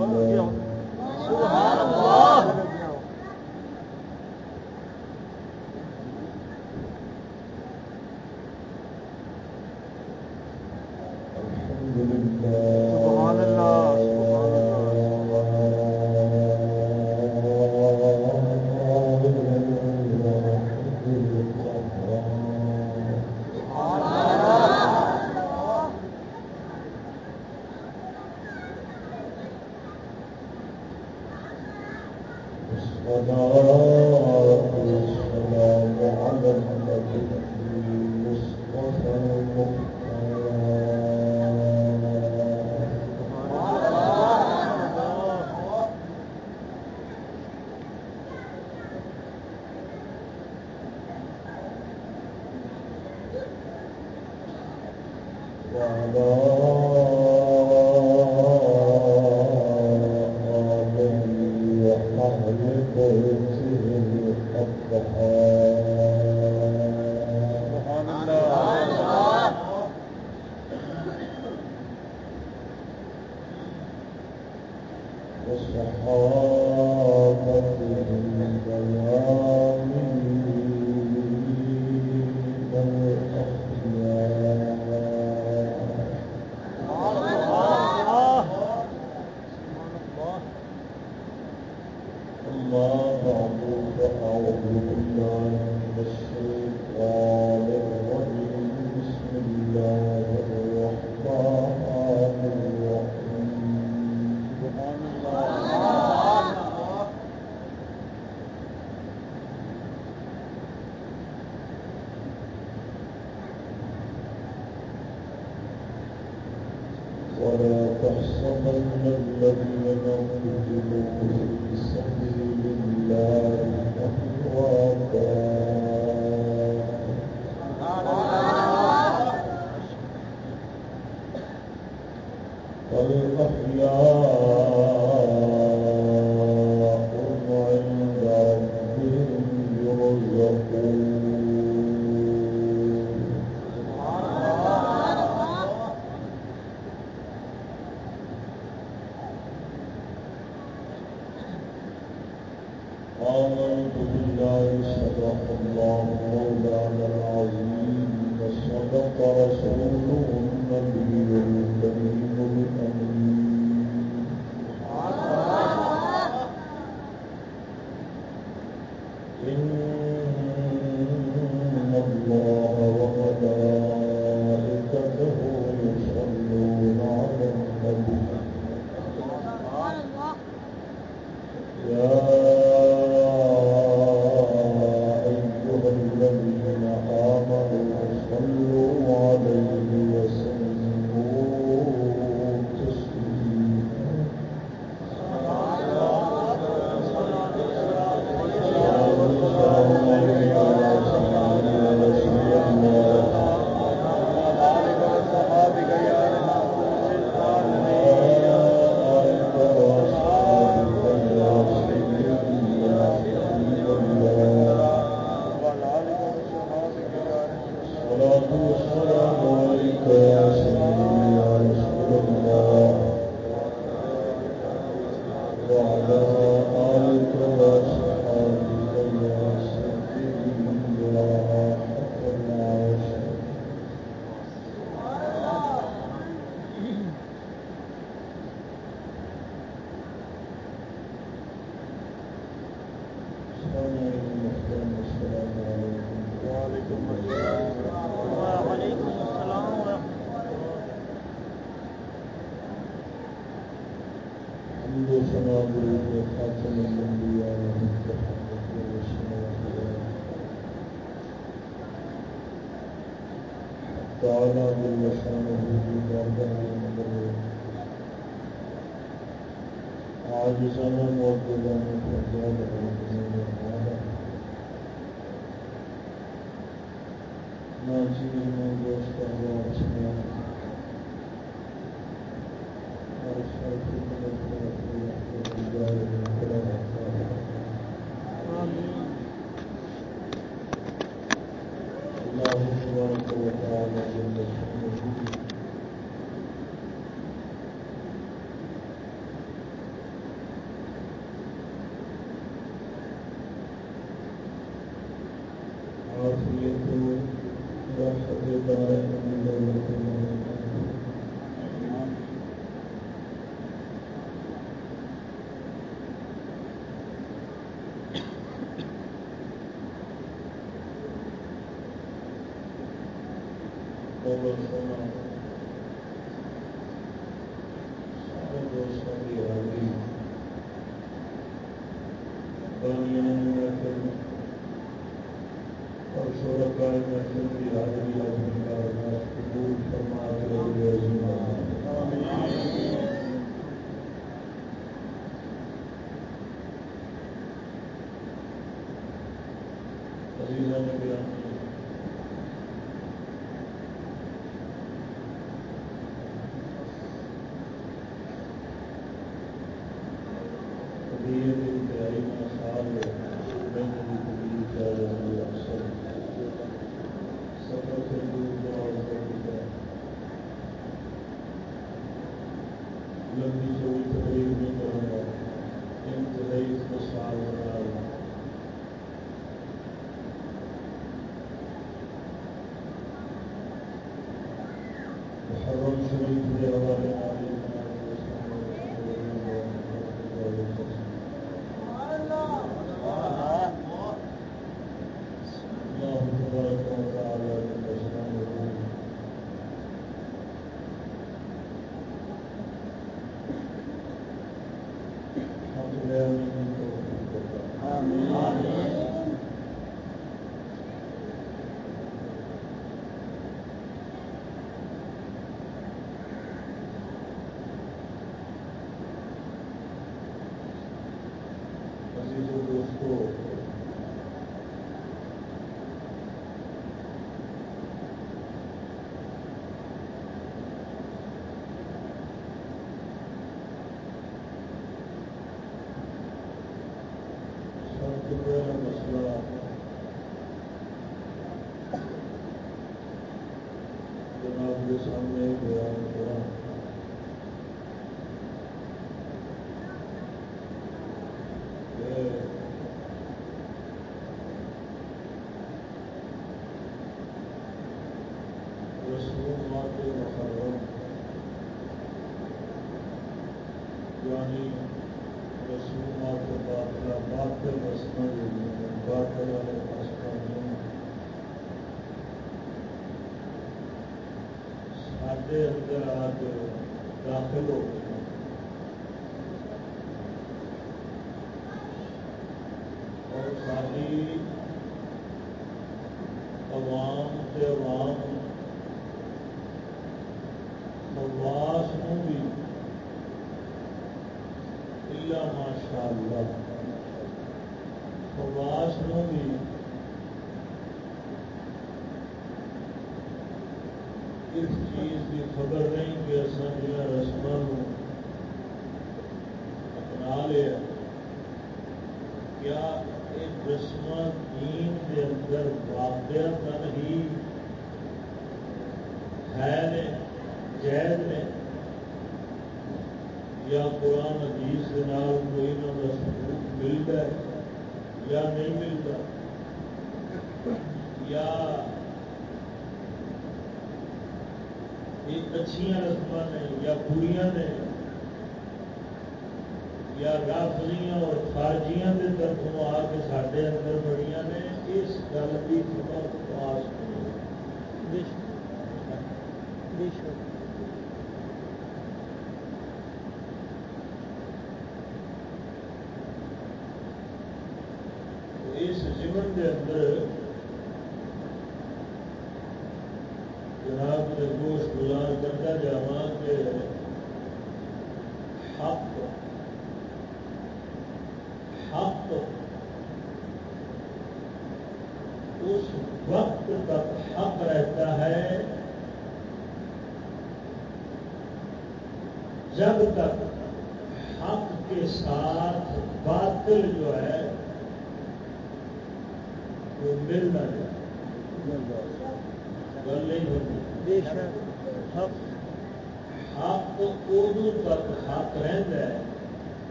الله آمنت بالله الله مولانا العظيم وصدق رسوله جی روحانیاں اور خارجیاں کے طرفوں آ کے سارے اندر بڑیاں نے اس گل کی خبر پاس بے شک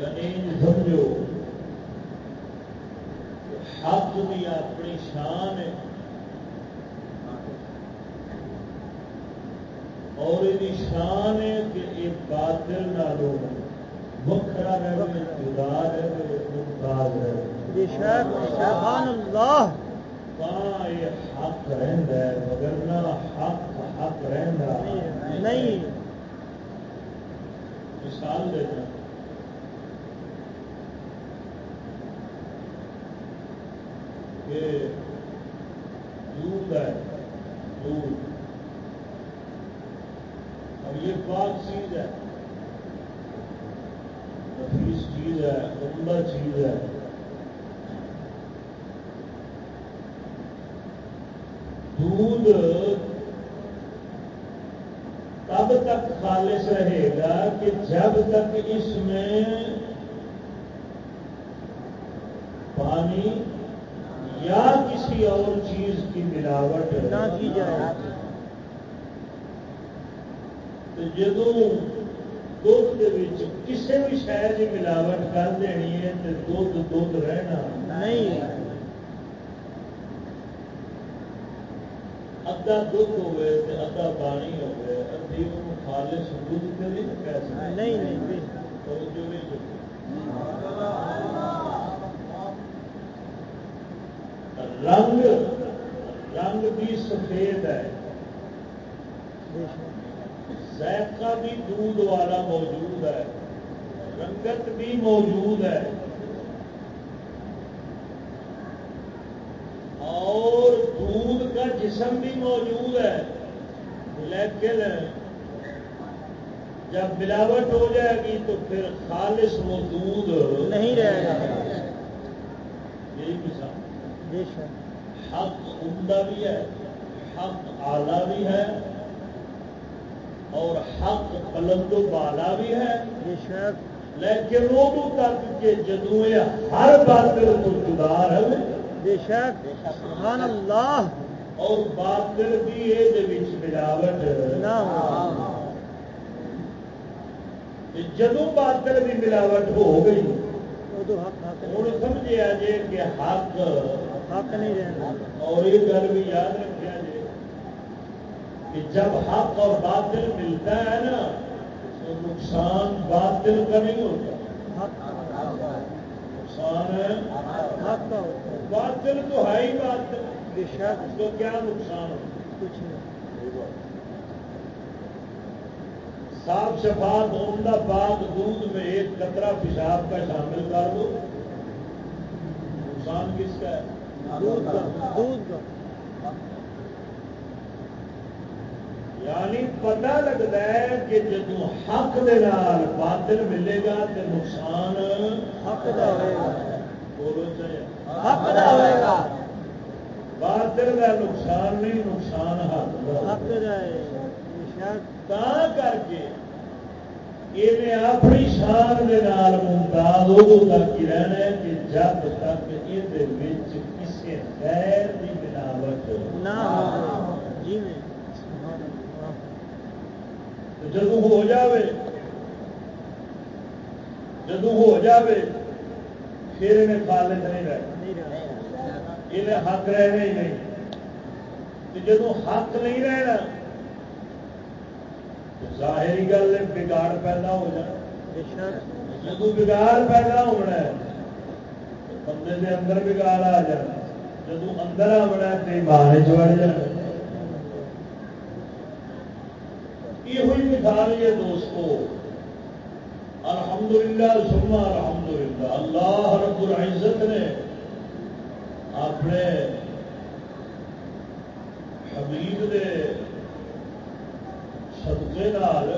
یقین سمجھو حق بھی اپنی شان ہے اور یہ شان ہے کہ یہ بادل نالوں وکھرا رہے جدا رہے ممتاز رہے سبحان اللہ۔ با یہ حق رہتا ہے۔ حق عمدہ بھی ہے حق اعلیٰ بھی ہے اور حق بلند و بالا بھی ہے۔ بے شک لیکن ادو تک کہ جدو ہر باطل تو جدا رہے بے شک۔ سبحان اللہ۔ اور باطل بھی یہ ملاوٹ۔ نہ جدو باطل بھی ملاوٹ ہو گئی ہوں سمجھا جی کہ حق حق نہیں رہنا۔ اور یہ گل بھی یاد رکھا جی کہ جب حق اور باطل ملتا ہے نا تو نقصان باطل کا نہیں ہوتا۔ نقصان ہے؟ حق کا ہوتا ہے۔ باطل تو ہے ہی باطل۔ اس کو کیا نقصان ہوتا کچھ نہیں۔ صاف شفاف عمدہ پاک دودھ میں ایک قطرہ پیشاب کا شامل کر دو۔ نقصان کس کا ہے؟ یعنی پتہ لگتا ہے کہ جدو حق دے نال باطل ملے گا تو نقصان حق دا ہوئے گا۔ بولو چاہیے حق دا ہوئے گا۔ باطل کا نقصان نہیں نقصان حق دا تا کر کے یہ اپنی شان نال ممتاز ادو تک ہی رہنا ہے کہ جب تک غیر کی ملاوٹ نہ ہو جی جدو ہو جاوے جدو ہو جاوے پھر انہیں خالد نہیں رہنا انہیں حق رہنا ہی نہیں جدو حق نہیں رہنا تو ظاہری گل بگاڑ پیدا ہو جانا جدو بگاڑ پیدا ہونا ہے بندے دے اندر بگاڑ آ جانا جدو اندر آنا ہے تو ایمان چڑھ جانا یہ مثال ہے دوستو الحمدللہ سما الحمدللہ اللہ رب العزت نے اپنے حبیب دے صدقے نال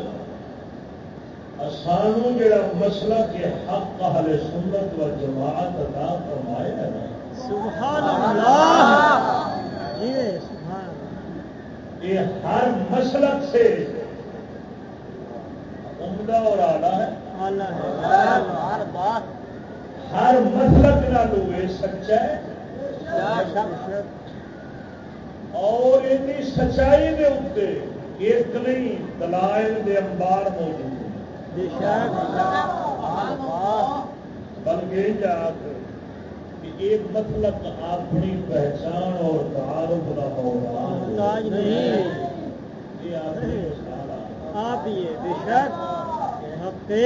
سانو جڑا مسئلہ کے حق اہل سنت و جماعت عطا فرمایا ہے سبحان اللہ۔ میں سبحان اللہ۔ یہ ہر مسلک سے عمدہ اور آلہ ہے۔ ہر مسلک نہ لوے سچا ہے۔ اور ان سچائی کے اتنے ایک نہیں دلائل دے انبار موجود بلکہ یاد ایک مطلب اپنی پہچان اور تعارف کا ہوگا آپ ہی ہے۔ بے شک ہفتے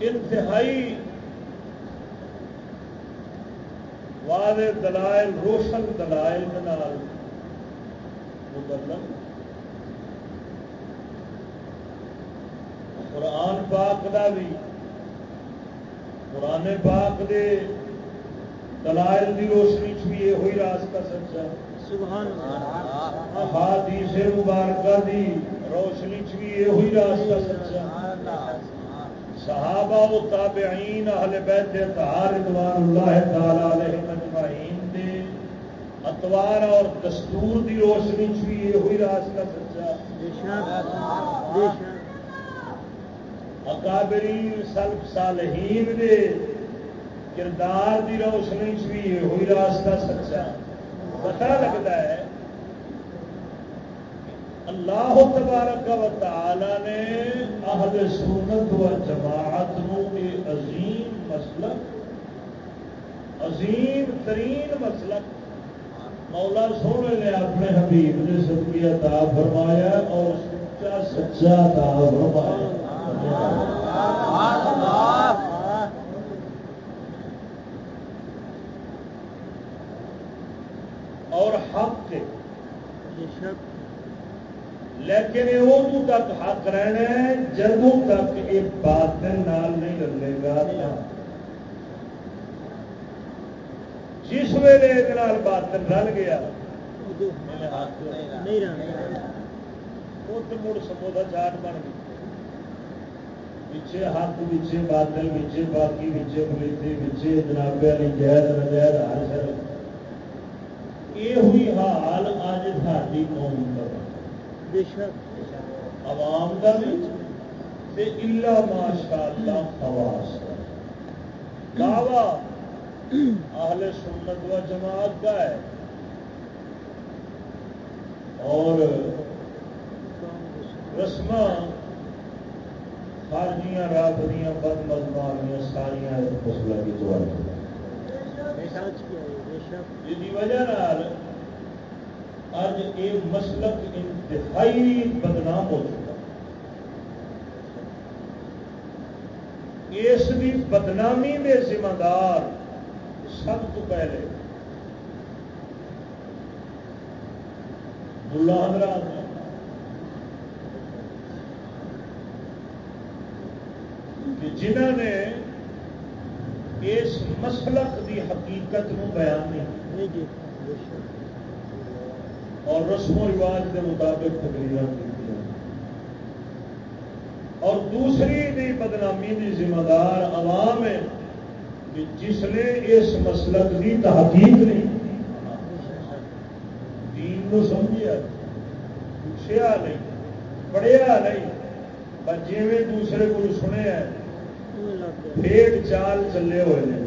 انتہائی واضح دلائل روشن دلائل مدلم قرآن پاک کا بھی قرآن پاک دے دلائل کی روشنی چ بھی یہ ہوئی راستہ سچا احادیث مبارکہ دی روشنی چ بھی یہ ہوئی راستہ سچا صحابہ و تابعین اہل بیت اتحار رضوان اللہ تعالی علیہ مجمعین دے اتوار اور دستور دی روشنی چ بھی یہ ہوئی راستہ سچا اکابرین سلف صالحین دے کردار دی روشنی چ بھی یہ ہوئی راستہ سچا پتا لگتا ہے اللہ تبارک و تعالی نے اہل سنت و جماعت نو یہ عظیم مسلک، عظیم ترین مسلک مولا سونے نے اپنے حبیب نے سب عطا فرمایا اور سچا سچا عطا فرمایا۔ اور حق کے لیکن ادو تک حق رہنا ہے جدوں تک یہ باطل نال نہیں رلے گا۔ جس ویلے یہ باطل رل گیا مڑ سمودا چاٹ بن گئی۔ پچھے حق پچھے بادل پچھے باقی پچھے پلیتی پچھے جناب والی جائز نجائز ہر سر یہ ہوئی حال اج ساری قوم کا عوام کا بھی الا ماشاء اللہ خواص دعوی اہل سنت و جماعت کا ہے. اور رسم خارجیاں رابطیاں بد مزمانیاں ساریا مسئلہ کی توجہ جی وجہ اج یہ مسلک انتہائی بدنام ہو چکا۔ اس کی بدنامی کے ذمہ دار سب تو پہلے۔ ملا حضرات ہیں جنہ نے اس مسلک کی حقیقت نو بیان نہیں اور رسم و رواج کے مطابق تقریر کی اور دوسری دی بدنامی دی ذمہ دار عوام ہے کہ جس نے اس مسلک کی تحقیق نہیں دین سمجھا پوچھا نہیں پڑھیا نہیں جی دوسرے کو سنیا پیٹ چال چلے ہوئے ہیں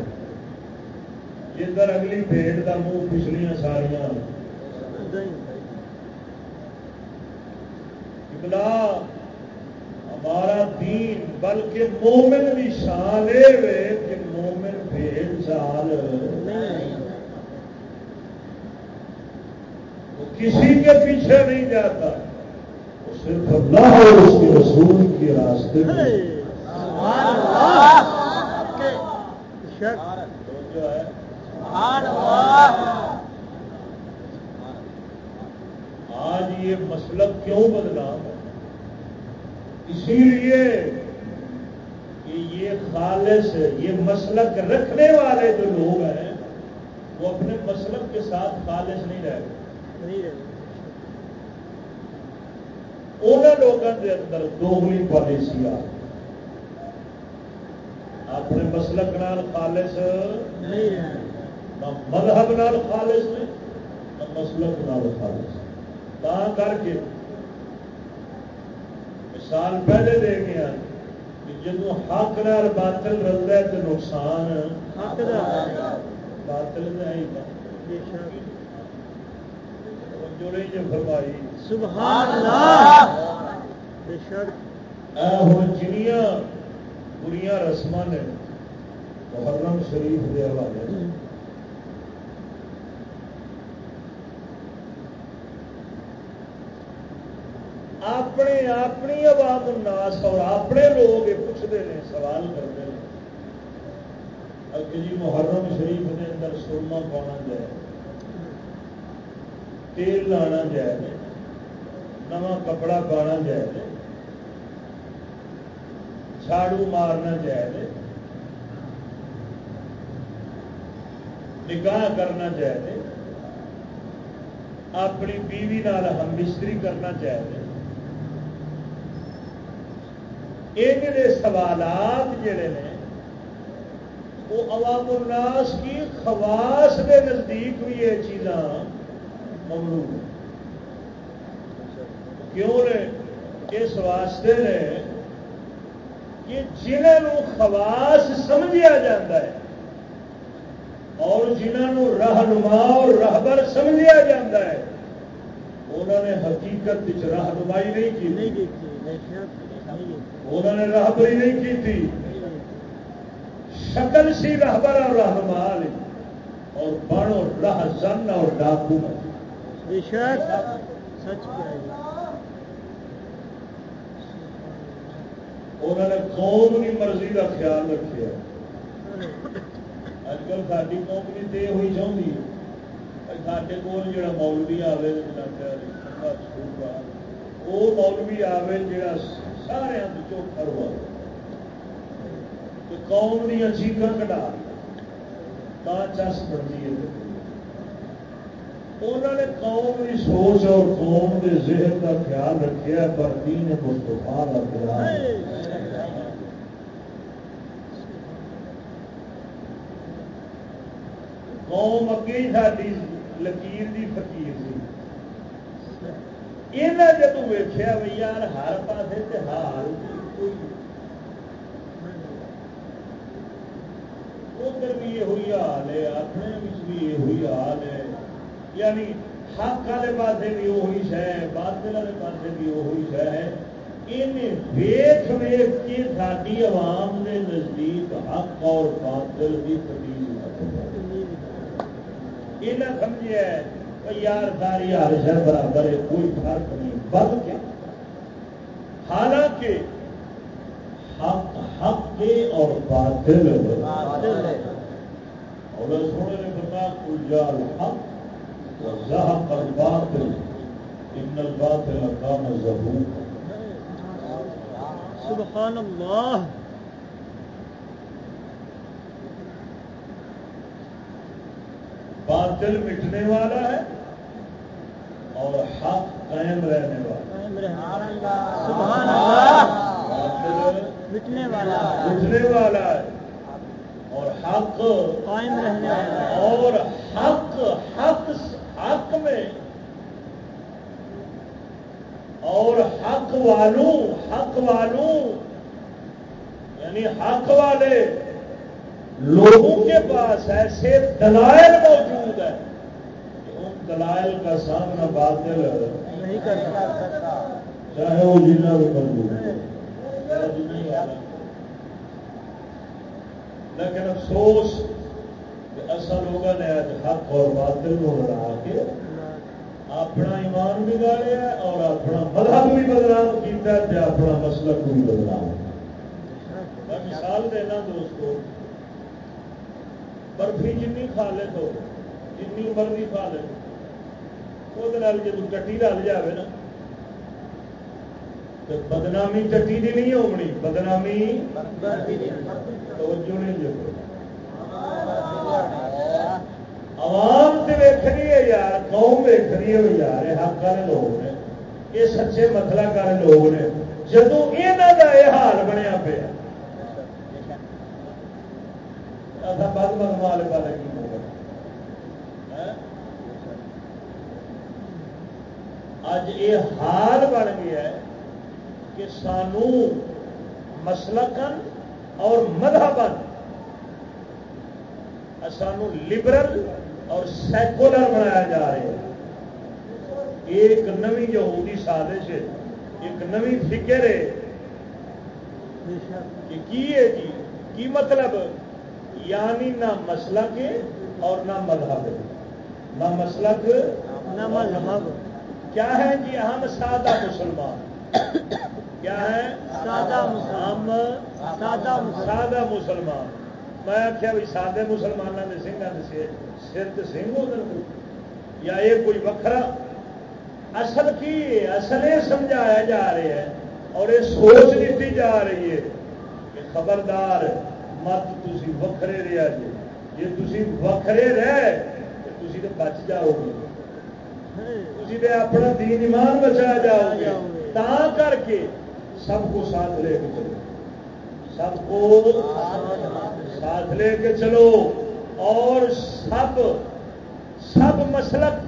جدھر اگلی پیٹ کا منہ پچھلیاں ساریاں بلا ہمارا دین بلکہ مومن بھی شان ہے کہ مومن بھیڑ چال کسی کے پیچھے نہیں جاتا وہ صرف اللہ اور اس کے رسول کے راستے میں آج یہ مسلک کیوں ہے؟ اسی لیے کہ یہ خالص یہ مسلک رکھنے والے جو لوگ ہیں وہ اپنے مسلک کے ساتھ خالص نہیں رہے ان لوگوں کے اندر دوگلی پالیسی آ اپنے مسلک نال خالص نہ مذہب نال خالص نے نہ مسلک نال خالص تا کر کے مثال پہلے دے گیا جب حق نال باطل رلتا ہے تو نقصان حق دا باطل کا شک جو نہیں فرمائی سبحان اللہ بے شک اے ہوں جنیاں بریاں رسم نے محرم شریف کے حوالے اپنے اپنی عوام الناس اور اپنے لوگ یہ پوچھتے ہیں سوال کرتے ہیں۔ اگے جی محرم شریف کے اندر سرما پانا جائے تیل لانا جائے نواں کپڑا پانا جائے۔ جھاڑو مارنا جائے نکاح کرنا چاہیے اپنی بیوی نال ہم مستری کرنا چاہیے یہ جڑے سوالات جڑے نے، وہ عوام الناس کی خواص کے نزدیک بھی یہ چیزاں ممنوع کیوں نے؟ اس واسطے نے کہ جنہوں خواص سمجھا جاتا ہے اور جنہوں رہنما اور رہبر سمجھا جاتا ہے انہوں نے حقیقت رہنمائی نہیں کی۔ انہوں نے رہبری نہیں کی تھی۔ شکل سی رہبر اور رہنما اور بڑ اور راہ زن اور ڈاکو۔ سچ کیا ہے انہوں نے قوم کی مرضی کا خیال رکھا اج کل ساری قوم بھی تو یہ ہوئی چاہیے سارے کول جا مولوی آئے وہ مولوی آئے جا سارے چوکھا ہوا قوم دیا چیخا کٹا تا چس بڑھتی ہے۔ انہوں نے قوم کی سوچ اور قوم کے ذہن کا خیال رکھا پر دین مستفا کا خیال۔ قوم اگے ہی ساری لکیر دی فقیر سی یہاں جب ویخیا بھائی یار ہر پاسے تہار ادھر بھی یہ ہوئی حال ہے اپنے بھی یہ ہوئی حال ہے۔ یعنی حق والے پاسے بھی وہی شہ باطل والے پاسے بھی وہی شہ ہے۔ ویخ ویخ کے ساری عوام کے نزدیک حق اور باطل کی یہ نہ سمجھے یار ساری ہر شہ برابر ہے کوئی فرق نہیں۔ بلکہ حالانکہ حق حق کے اور باطل اور سونے نے بتا کل حق وزهق الباطل ان الباطل كان زهوقا سبحان اللہ۔ باطل مٹنے والا ہے اور حق قائم رہنے والا سبحان اللہ! باطل مٹنے والا مٹنے والا ہے۔ اور حق قائم رہنے والا اور حق حق حق میں۔ اور حق والوں حق والوں یعنی حق والے۔ لوگوں کے پاس ایسے دلائل موجود ہیں کہ ان دلائل کا سامنا باطل نہیں کر سکتا۔ چاہے وہ جنا بھی لیکن افسوس کہ اصل لوگوں نے آج حق اور باطل کو بنا کے اپنا ایمان بگاڑیا اور اپنا مذہب بھی بدنام کیا اپنا مسلک بھی بدنام۔ میں مثال دینا دوستو برفی جن کھا لے تو جن مرضی کھا لے وہ جب چٹی رل جائے نا تو بدنامی چٹی کی نہیں ہونی بدنامی توجہ نہیں جو عوام سے ویکنی ہے یار قوم ویکنی ہے یار یہ حق والے لوگ نے یہ سچے مطلب والے لوگ نے جدو یہاں کا یہ حال بنیا پیا اصا بد بدم والے والے کی ہاں؟ اج یہ حال بن گیا ہے کہ سانو مسلکن اور مذہبن سانو لبرل اور سیکولر بنایا جا رہا ہے۔ ایک نوی یہودی سازش ہے، ایک نوی فکر ہے۔ کہ کی ہے جی؟ کی مطلب؟ یعنی نہ مسلک اور نہ مذہب. نہ مسلک نہ مذہب. کیا ہے جی ہم سادہ مسلمان؟ کیا ہے؟ سادہ ہم سادہ سادہ مسلمان. میں آخیا بھی سادے مسلمانوں کے سنگھوں کے سر تو سنگھ ہو یا یہ کوئی وکرا اصل کی اصل یہ سمجھایا جا رہا ہے اور یہ سوچ دیتی جا رہی ہے کہ خبردار مت تھی وکھرے رہا جی جی تھی وکھرے رہ تھی تو بچ جاؤ گے تھی اپنا دین ایمان بچا جاؤ گے تا کر کے سب کو ساتھ لے کے چلو سب کو ساتھ لے کے چلو اور سب سب مسلک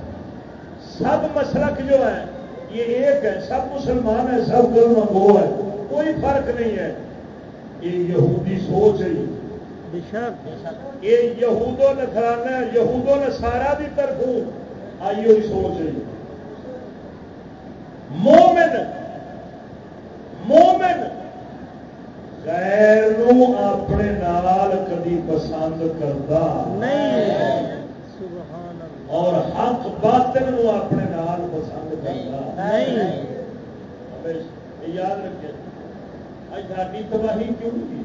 سب مسلک جو ہے یہ ایک ہے سب مسلمان ہے سب وہ ہے کوئی فرق نہیں ہے یہ یہودی سوچ ہے یہ۔ یہود و نسرانہ یہود و نسارا کی طرف آئی ہوئی سوچ ہے مومن مومن۔ غیر اپنے نال کدی پسند کرتا۔ نہیں۔ اور حق باطل نو اپنے نال پسند کرتا۔ نہیں۔ یاد رکھے اج ساری تباہی کیوں کی؟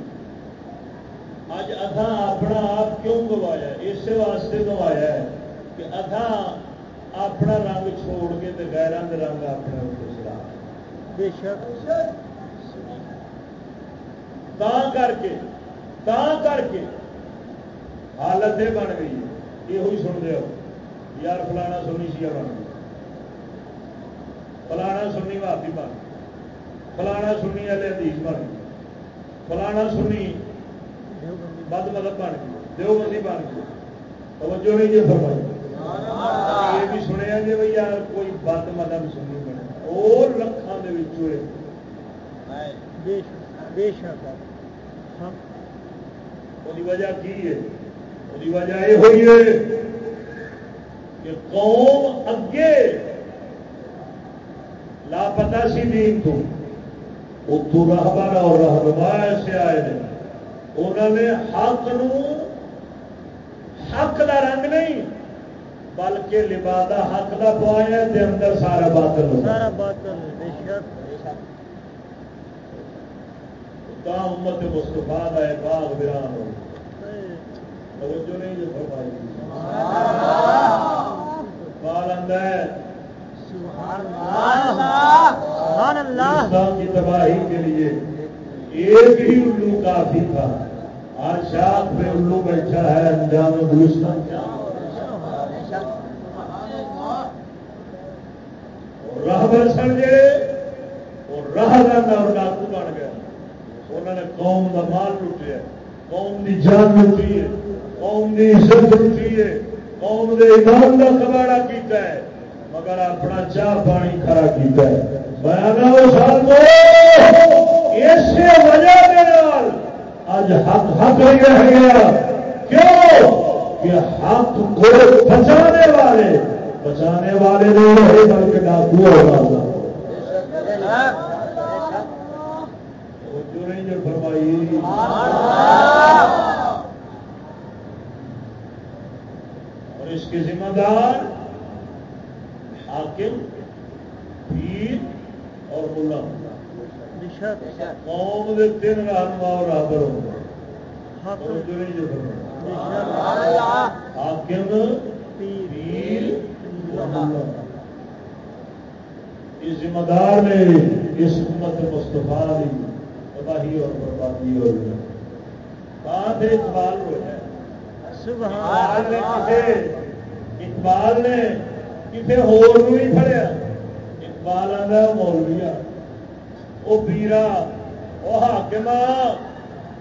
اج اتھا اپنا آپ کیوں گوایا اس واسطے گوایا ہے کہ اتھا اپنا رنگ چھوڑ کے غیران رنگ اپنے چلا۔ بے شک۔ تا کر کے تا کر کے حالت یہ بن گئی یہ ہوئی سن رہے ہو۔ یار فلانا سنی شیا بن گئی فلانا سنی بھابی بن گئی فلانا سنی والے حدیث بن گئی فلانا سنی بد مدد بن گئی، دیوبندی بن گئی۔ توجہ نہیں جی فرمائی۔ یہ بھی سنیا جی بھائی یار کوئی بد مدد سنی بنے۔ وہ لکھان کے بے شک وجہ کی ہے؟ وہ وجہ یہ ہوئی ہے کہ قوم اگے لاپتا سی دین تو۔ اتو رہبر اور رہنما ایسے آئے ہیں۔ انہوں نے حق نو حق کا رنگ نہیں بلکہ لبادہ حق کا پوایا اندر سارا باطل سارا باطل بے شک امت مستفا کا باغ ویران ہو۔ توجہ نہیں جو فرمائی۔ بال اندر کی تباہی کے لیے ایک ہی الو کافی تھا۔ ہر شاخ میں الو بیٹھا ہے انجام گلستان راہ برسن جڑے اور راہ اور ڈاکو بن گیا۔ انہوں نے قوم کا مال لٹیا قوم کی جان لٹی ہے، قوم کی عزت لٹی ہے، قوم کے ایمان کا کباڑا کیتا ہے۔ مگر اپنا چاہ پانی کھڑا کیتا ہے۔ اسی وجہ کے اج حق حق ہی رہ گیا۔ کیوں؟ کہ حق کو بچانے والے بچانے والے نہیں رہے بلکہ ڈاکو ہوگا فرمائی اور اس کے ذمہ دار حاکم پیر اور ملا قوم کے تین رہنما اور رابر ہوگا حاکم پیر اس ذمہ دار نے اس امت دی تباہی اور بربادی گئی بات اقبال ہو ہے اقبال نے کسی ہور نہیں پڑیا اقبال آدھا مولویا وہ پیرا وہ حاکما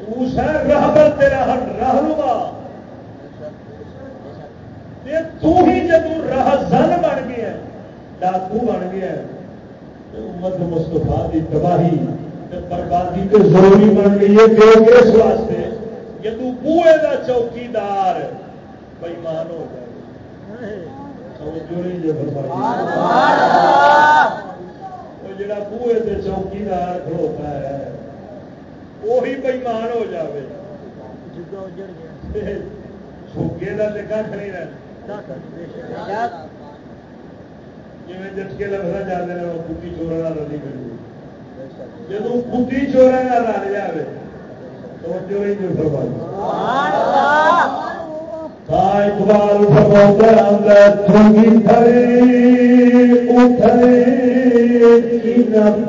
اس ہے رہبر تیرا رہنما۔ تو ہی جدو راہ زن بن گیا ڈاکو بن گیا امت مستفا کی تباہی بربادی تو ضروری بن گئی ہے کہ اس واسطے؟ جدو بوئے کا چوکیدار بےمان ہو گئے۔ جائے جڑا بوئے کے چوکیدار کھڑوتا ہے وہی بےمان ہو جائے چھوکے کا کھ نہیں رہنا جی جٹکے لفظ ہیں وہ کتی چورا رلی کری جب کتی چورا رل جائے تو جو اقبال فرماتا تھوڑی تھری اٹھے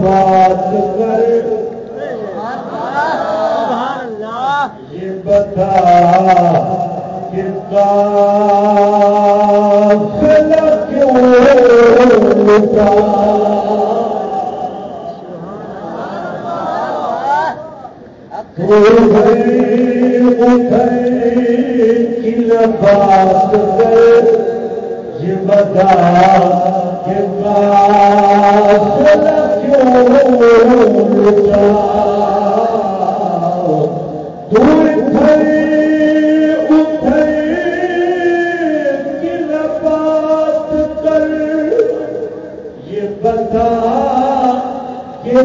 بات کر یہ بتا کتا بات یہ بتا کہ دور بات بتا کہ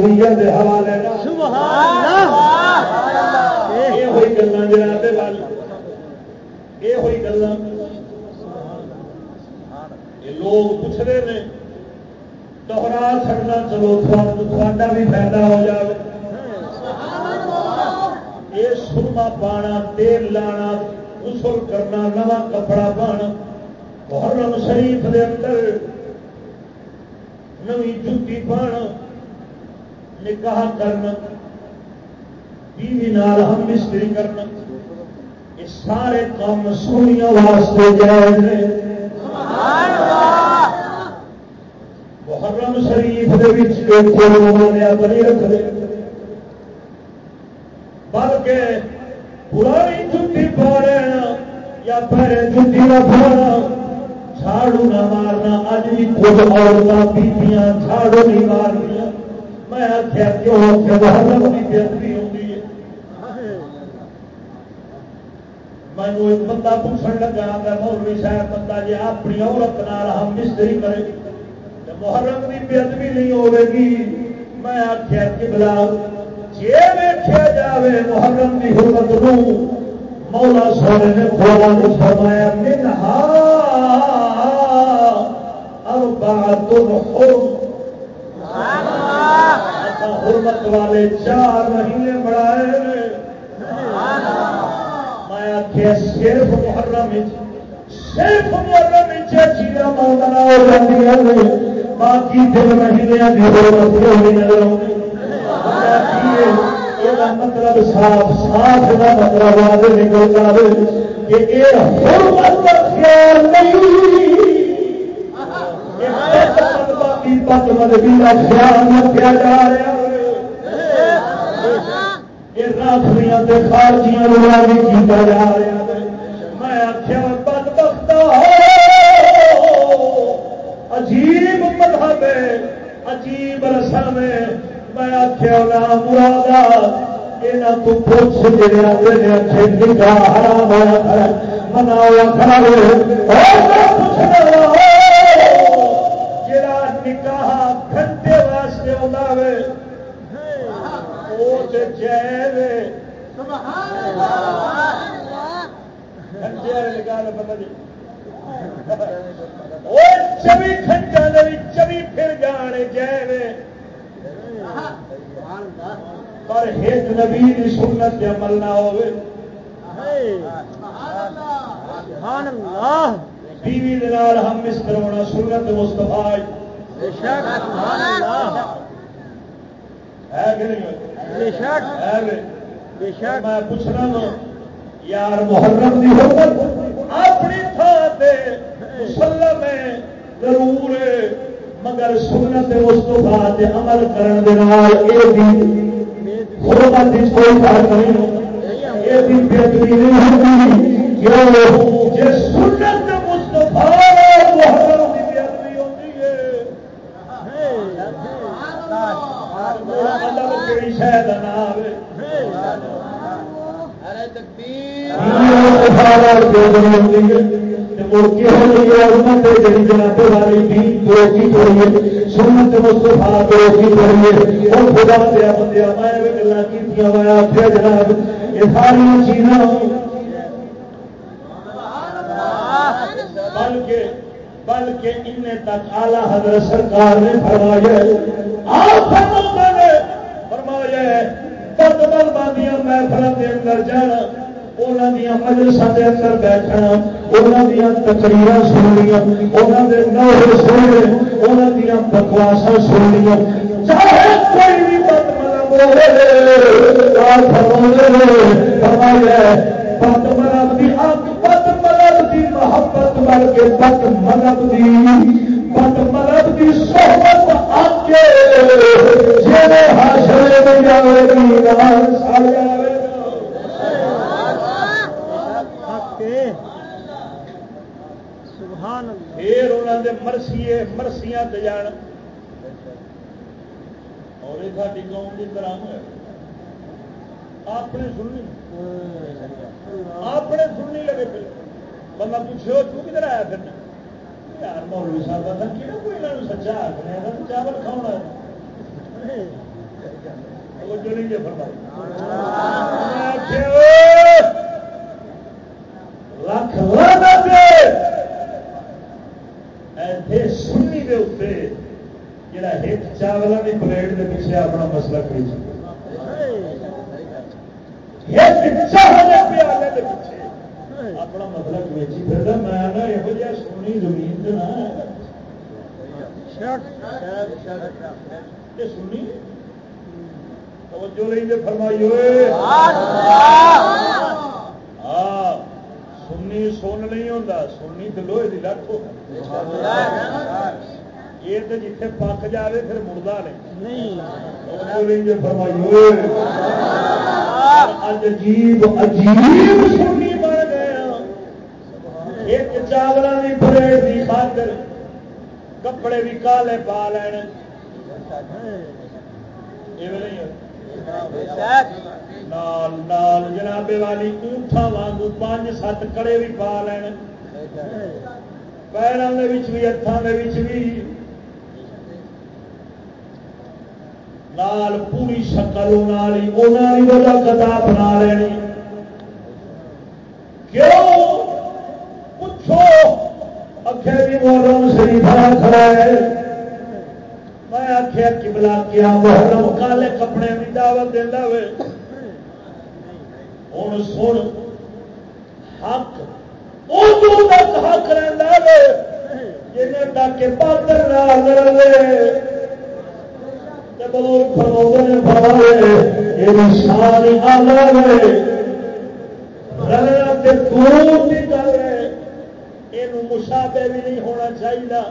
اصلیت حوالے گلیں جاتے کرنا۔ بیوی نال ہم مستری کرنا۔ یہ سارے کام سونیا واسطے جائے محرم شریف کے بلکہ پرانی جتی پا لینا یا پہلے جتی نہ پانا جھاڑو نہ مارنا۔ اج بھی کچھ عورتیں بیبیاں جھاڑو نہیں مارنیا میں آخیا کیوں ہاں آخیا محرم کی بےدبی ہوتی ہے۔ میں بندہ پوچھنے لگا مولوی صاحب بندہ جی اپنی عورت نال ہم مستری کرے محرم کی بےدبی نہیں ہوگی میں آخیا کہ بلا جی ویخیا جائے محرم کی حکمت نو، مولا سونے نے قرآن فرمایا، منہا اربعۃ حرم۔ حرمت والے چار مہینے بڑھائے میں آخیا صرف محرم صرف محرم چیزاں مانگنا ہو جاتی باقی دن مہینے کی حرمت نظر آؤں مطلب صاف صاف کا مطلب آج نکلتا ہے کہ یہ حرمت کا خیال نہیں۔ باقی پت مدبی کا خیال رکھا جا رہا راخریاں خارجیاں بھی کیا جا رہا جی جی میں آخیا بد بخت عجیب مذہب ہے، عجیب رسم ہے۔ میں آخیا مراد یہاں تو پوچھ جڑے آتے ہیں اچھے نکاح حرام ہوا کھڑا منا ہوا چوبی گھنٹے چوی پھر جانے جائے پر ایک نبی کی سنت کے عمل نہ ہو بیوی ہم اس کروا سنت مستفا میں پوچھنا وا یار محرم کی حکمت اپنی تھان ہے ضرور مگر سنت مستفا عمل کرنے حرمت کوئی فرق نہیں۔ نہیں ہوتی۔ جس ہے۔ جناب والی سنت مستفا اور خدا دیا بندیا میں گلا کی جناب۔ یہ ساری چیزاں بلکہ بلکہ ان تک آلہ حضرت سرکار نے فرمایا فرمایا بد بل باندیاں محفل کے اندر جانا۔ انہوں دیا مجلسوں کے اندر بیٹھنا انہوں دیا تقریر سننیا انہوں کے سننے انہوں دیا بکواسا سننیا چاہے کوئی بھی بد ملب بد ملب کی اگ بد ملب کی محبت بن کے بد ملب کی بد ملب کی صحبت آ کے جی ہاشرے میں جائے گی سارے پھر انہوں نے مرسیے مرسیاں جان اور یہ ساری قوم کی طرح اپنے سننی اپنے سننی لگے پہ بندہ پوچھو تو کدھر آیا پھر یار مولوی صاحب کا کہڑا کوئی نہ سچا آخر چاول کھاؤنا وہ جو لاکھ ایسے سنی دے اتنے جڑا ہٹ چاولہ کی پلیٹ کے پیچھے اپنا مسئلہ کری اپنا مطلب ویچی پھر میں یہو جہاں سونی زمین تو فرمائی ہوئے سنی سن نہیں ہوتا سننی تو لوہے کی ہو یہ تو جیتے پک جائے پھر مڑتا نہیں عجیب عجیب سنی بن گیا ایک چاولوں کی پلیٹ کی خاطر کپڑے بھی کالے پا لین نال نال جنابے والی اونٹا وانگو پانچ سات کڑے بھی پا لین پیروں کے بھی ہاتھوں کے بھی نال پوری شکل انہوں وجہ کتا بنا لینی کیوں پوچھو اکھے بھی محرم شریف کھڑا ہے میں آخیا کبلا کیا محرم کالے کپڑے کی دعوت دینا ہوئے ہوں سن حق ادو تک حق رہتا ہے جن تک پاتر بزرگ فرمائے یہ شان ہے گل ہے یہ مشابے بھی نہیں ہونا چاہیے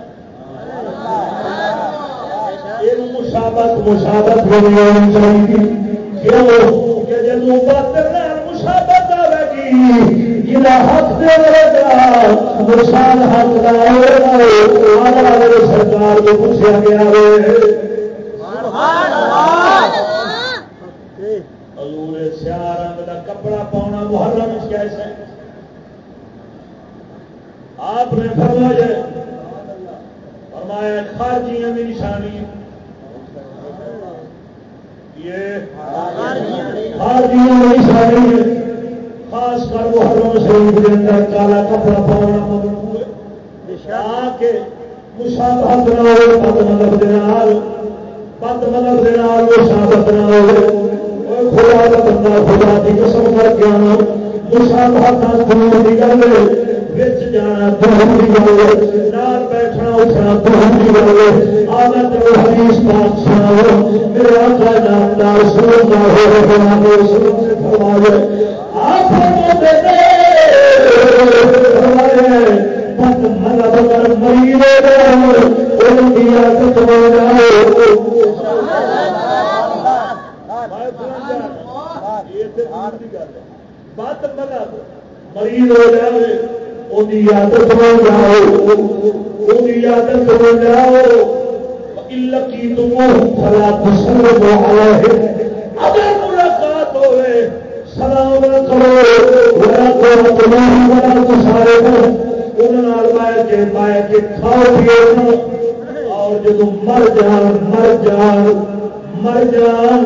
مشابت مشابت ہونی چاہیے کیوں کہ جب مشابت آئے گی حق دے گا حق کا سرکار کو پوچھا گیا سیاہ رنگ کا کپڑا پاؤنا محرم کیسے آپ نے فرمایا فرمایا خارجیاں کی نشانی خاص کر وہ حرم شریف کے اندر کالا کپڑا پاؤنا کے مشابہت نہ ہو بد مطلب بد مطلب مشابت نہ ہو خدا کا بندہ خدا کی قسم کر کے آنا مشابہت دور کی گل جانا دور کی گل بیٹھنا اٹھنا دور کی گل آنا تو حدیث پاک سناؤ میرے آقا نامدار سنو نہ ہو رہا ہے سنو سے فرمایا آپ مطلب اگر مریض ان کی عادت ہو جائے بات مطلب مریض ہو جائے وہی عادت ہو جاؤ وہی عادت ہو جاؤ لکی تم فلا تسلم علیہ اگر ملاقات ہوئے سلام کرو ولا کو تمہیں ولا تسارے انہوں مائے کے مائے کے کھاؤ پیو اور جب مر جان مر جان مر جان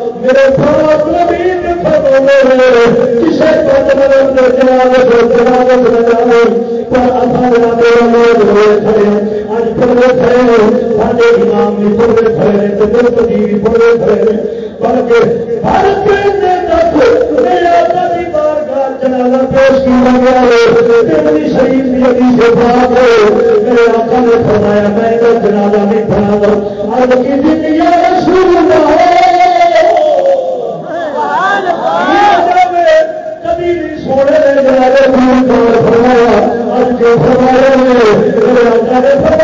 میرے کسی پیش کیا گیا شریف میرے آقا نے فرمایا، میں جنازہ نہیں پڑھا آج کی زندگی شروع سونے جنازے فرمایا اج کے فرمایا فرمایا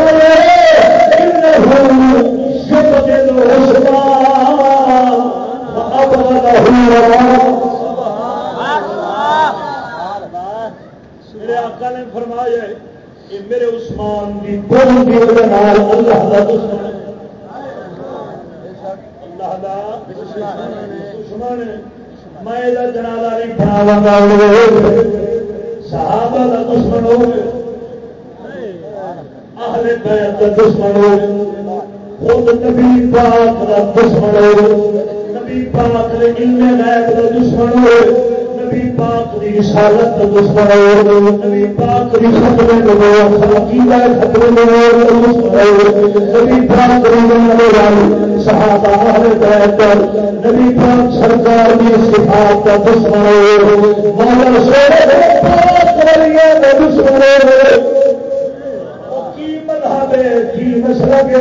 صحابہ کا دشمن ہو اہل بیت کا دشمن ہو خود نبی پاک کا دشمن ہو نبی پاک نے علم غیب کا دشمن ہو دی رسالت دا دشمن ہو نبی پاک دی ختم نبوت عقیدہ ختم نبوت دا نبی پاک دی مننے والی صحابہ اہل بیت نبی پاک سرکار دی صفات دا دشمن ہو مولا سونے پاک ولیاں دا دشمن ہو کی مذہب ہے کی مسلک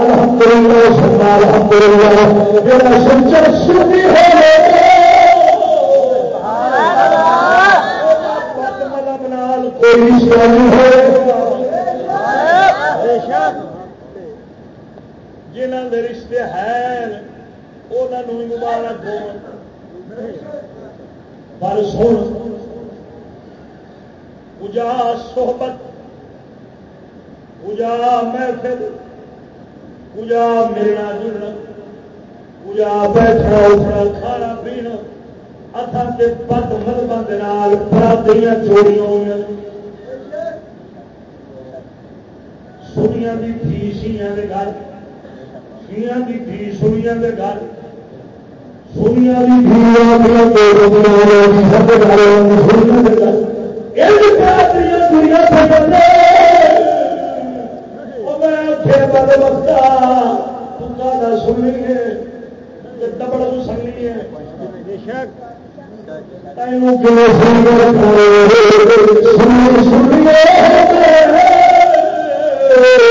الحمدللہ، سبحان الحمدللہ میرا سچا سنی ہو کوئی رشتہ نہیں جنہ کے رشتے ہیں انہوں مبارک ہو۔ پر سن اجا صحبت اجا محفل اجا ملنا جلنا اجا بیٹھنا، اٹھنا، کھانا پینا اتھا کے پت مذہب برادریاں چوڑیاں ہوئی سنیا کی دھی شیاں کے گھر شیاں کی دھی سنیا کے گھر سنیا کی دنیا سننی ہے دبڑ سننی ہے میرا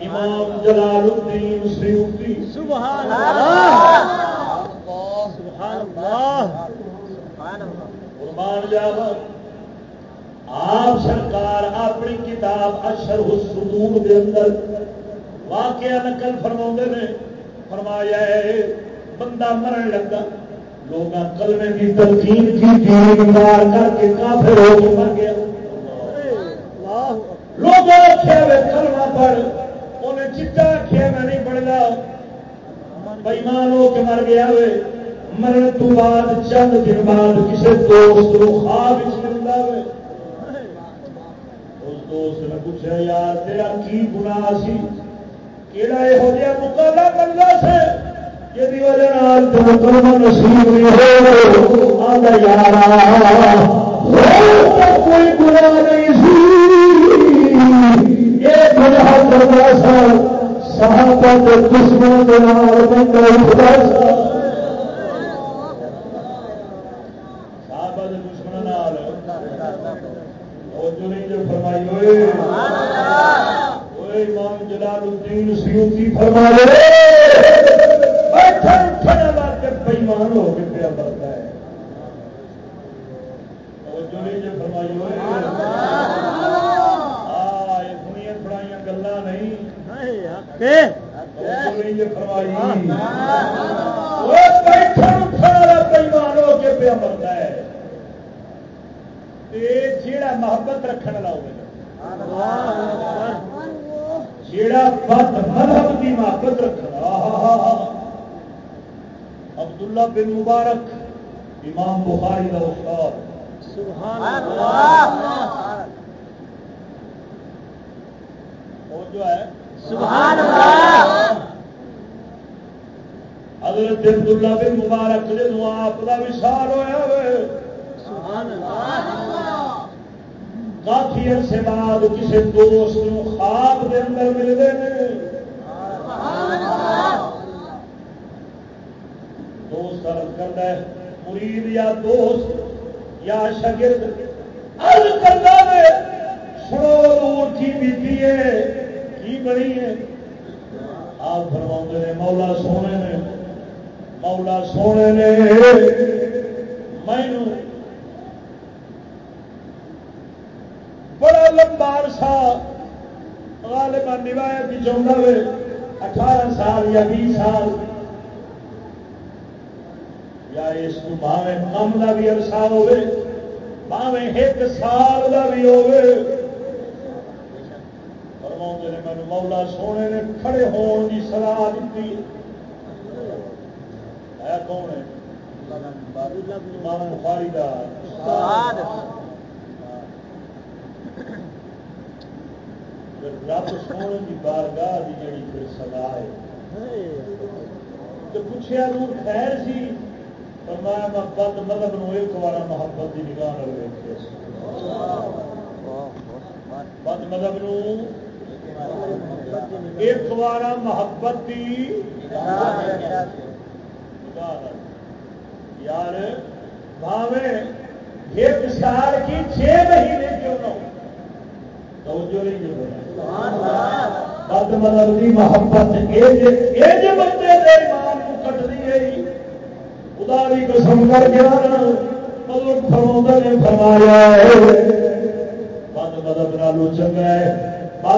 امام جلال الدین سیوتی سبحان اللہ سبحان اللہ قربان جاوا آپ سرکار اپنی کتاب اشر الصدور دے اندر واقعہ نقل فرما نے، فرمایا ہے، بندہ مرن لگا لوگ کلمے کی تلقین کی دین مار کر کے کافر ہو کے مر گیا لوگ آخیا وے کلمہ پڑھ انہیں چٹا آخیا میں نہیں پڑھتا بےمان ہو کے مر گیا وے مرن تو بعد، چند دن بعد کسی دوست کو خواب ملتا وے اس دوست نے پوچھا، یار تیرا کی گناہ سی؟ کہڑا یہو جہا مکالا بنتا سے یہ وجہ نصیب نہیں ہو یار کوئی گنا نہیں سی۔ یہ کرتا صحابہ کے دشمن کے نام بندہ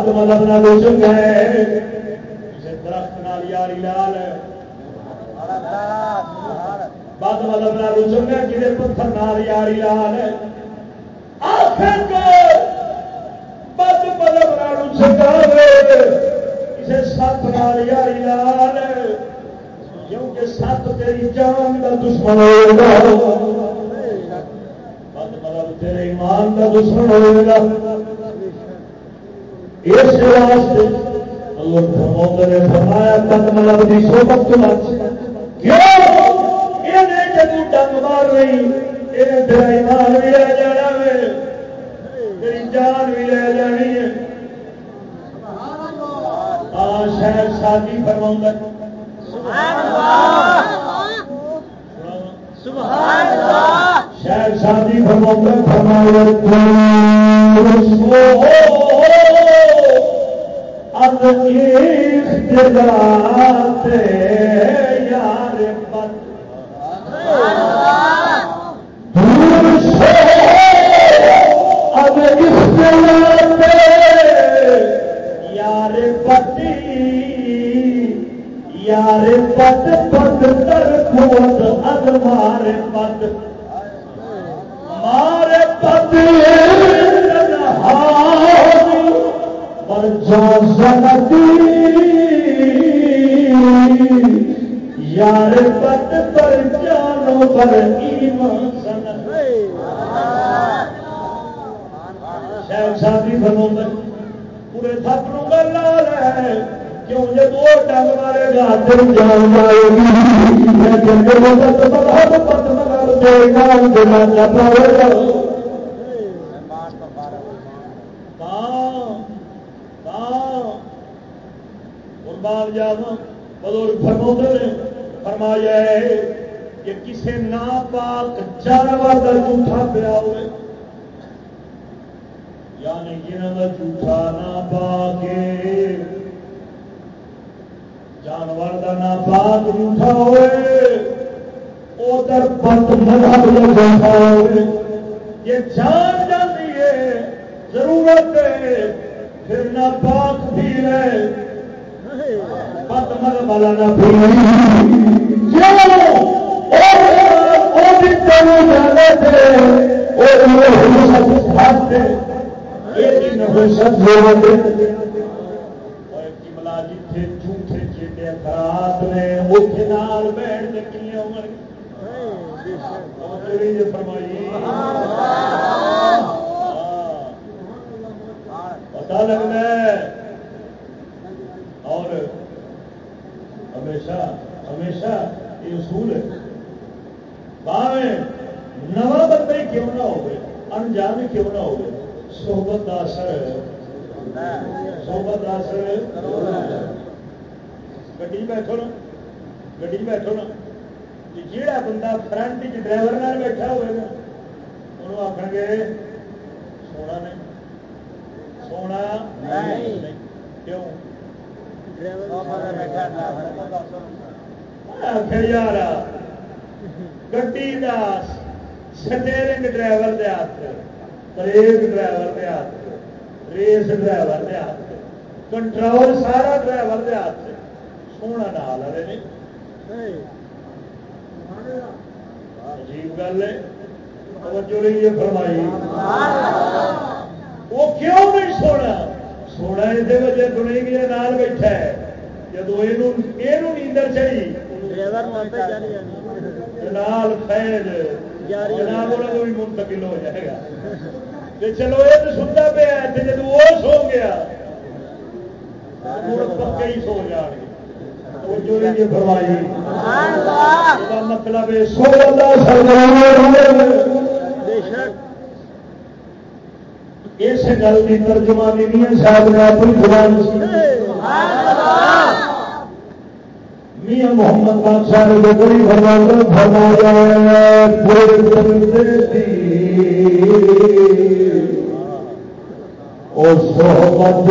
مطلب نالو چنگا ہے؟ کسی درخت نال یاری لال ہے۔ بد مطلب نالو چنگا کسی پتھر نال یاری لال ہے۔ آخر بد مطلب نالو چنگا کسی سپ نال یاری لال کیونکہ سپ تیری جان کا دشمن ہوگا۔ بد مطلب تیرے ایمان کا دشمن ہوگا اس واسطے اللہ فرماؤں نے فرمایا بد مطلب کی صحبت تو کیوں یہ جدو ڈنگ مار رہی یہ تیرا ایمان بھی لے جانا ہے تیری جان بھی لے جانی ہے شاید شادی فرما شاید شادی فرما فرمایا اب یار پت اب یار پتی۔ یار پت پت تر کھوت اد مار پت۔ مار پت جو سنتی یار پت پر جانو پر ایمان سنت شاید شادی فرما پورے تھپنوں کا لال ہے، کیوں جب وہ ڈنگ مارے گا دل جان مارے گی۔ لیکن جب وہ پت مذہب پت مذہب دے ایمان دے مانا پاوے گا۔ قربان جاوا بزرگ فرما نے فرمایا ہے کہ کسی ناپاک جانور کا جھوٹا پیا ہوئے۔ یعنی جنہوں کا جھوٹا نہ پا کے جانور کا نہ پاک جھوٹا ہوئے، ادھر بند مذہب کا جھوٹا ہوئے۔ یہ جان جاتی ہے، ضرورت ہے، پھر نہ پاک بھی ہے۔ بند مذہب والا نہ جی جھوٹے چیٹے خراب نے اتنے نال پتا لگنا ہے اور ہمیشہ ہمیشہ یہ اصول ہے۔ باہیں نواں بندے کیوں نہ ہوئے انجان کیوں نہ ہوئے صحبت کا اثر صحبت کا اثر گڈی بیٹھو نا۔ گڈی بیٹھو نا۔ جہا بندہ فرنٹ ڈرائیور بیٹھا ہوئے نا انہوں آخ گے سونا نہیں۔ سونا کیوں؟ آخر یار کا سٹیرنگ ڈرائیور دے ہاتھ بریک ڈرائیور دے ہاتھ ریس ڈرائیور دے ہاتھ کنٹرول سارا ڈرائیور دے ہاتھ سونا نال نہیں عجیب گل ہے توجہ یہ فرمائی وہ کیوں نہیں سونا سونا اس وجہ سنی گیا نال بیٹھا ہے جب یہ نیندر چڑی نال فیض جناب انہوں کو بھی منتقل ہو جائے گا چلو یہ تو سنتا پیا جب وہ سو گیا پکے ہی سو جان گے مطلب اس گل کی ترجمانی نہیں صاحب نے اپنی زبان میاں محمد بادشاہ نے بڑی فرما فرمایا صحبت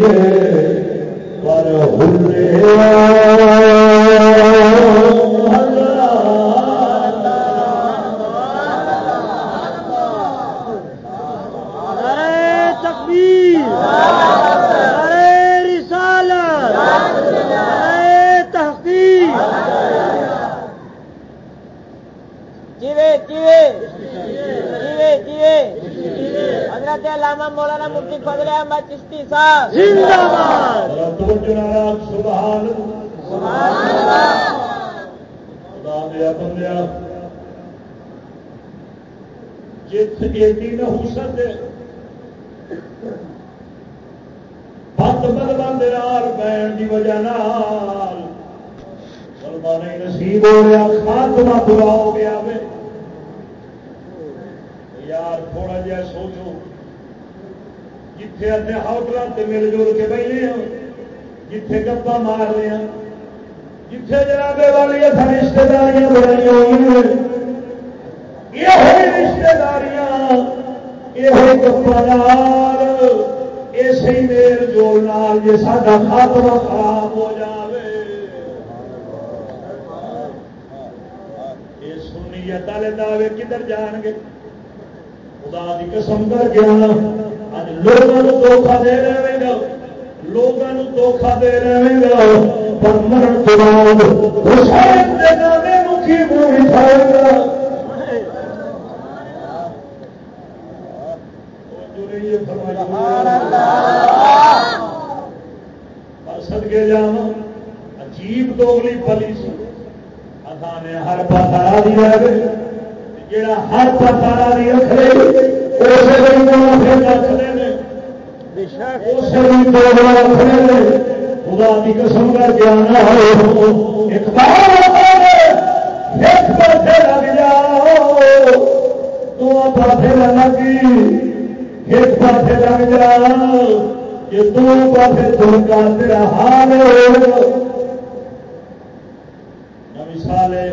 ہے۔ پر ہے بولیا خاتمہ برا ہو گیا یار، تھوڑا جہا سوچو۔ جتھے اتنے ہوٹلوں سے مل جل کے بہنے ہاں، جتھے گپا مار رہے ہیں جتھے جناب والی رشتے داریاں بنائی ہوئی یہ رشتے داریاں یہ گپا اسی میل جول جی سا خاتمہ خراب ہو جائے شریعت والے دعوے کدھر جان گے خدا کی قسم کر گیا اج لوگوں کو دھوکھا دے رہے گا لوگوں دھوکا دے رہے گا پر مرن کے بعد حسین مکھی منہ اٹھائے گا سد کے جا عجیب دوگلی پلی سی نے ہر پاسا راضی رہ جڑا ہر پاسا راضی رکھ لے، اسے بھی موافے خدا کی قسم کا جانا ایک لگ جاؤ دو پاسے نہ لگی، ایک پاسے لگ جا۔ یہ دو پاسے تم کا تیرا حال ہو نے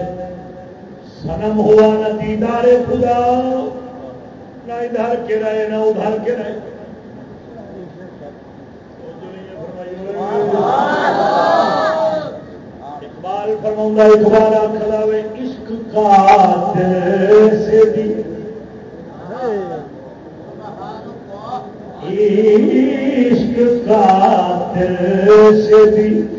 سنم ہوا نہ دیدار خدا، نہ ادھر کے رہے، نہ ادھر کے رہے۔ اقبال فرما اقبال آپ عشق کا دل سے بھی عشق کا دل سے بھی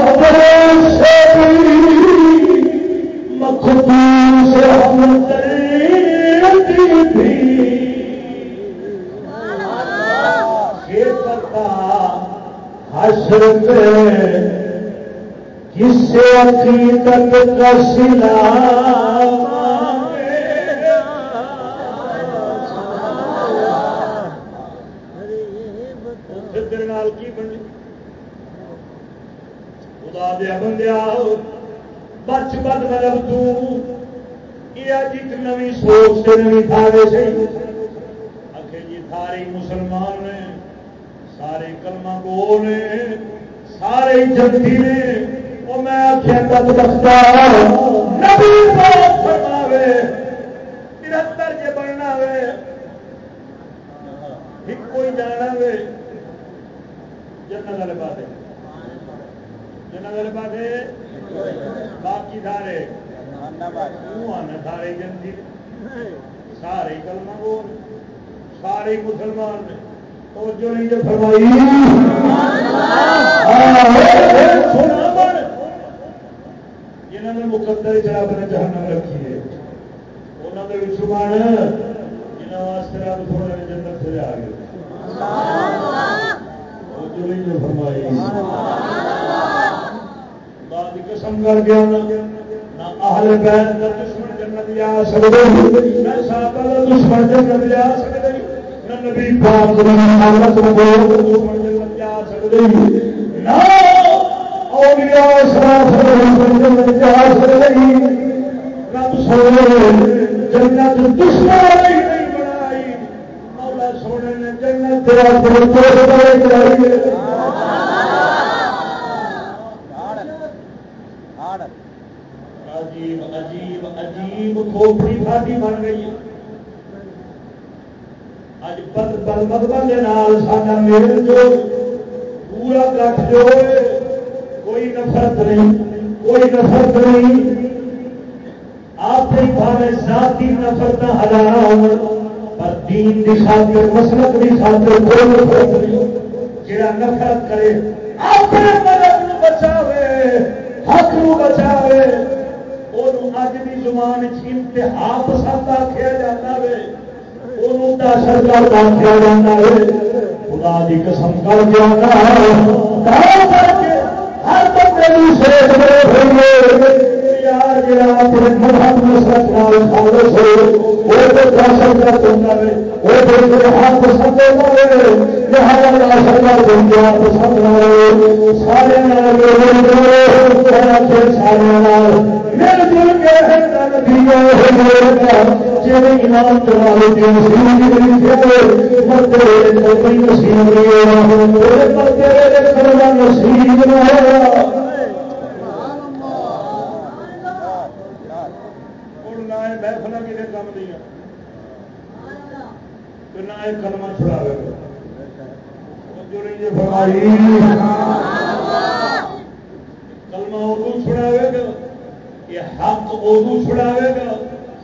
جس سے عقیدت کا سلا کلمہ پڑھا گئے جی کلمہ ادو چھڑاوے گا یہ حق ادو چھڑاوے گا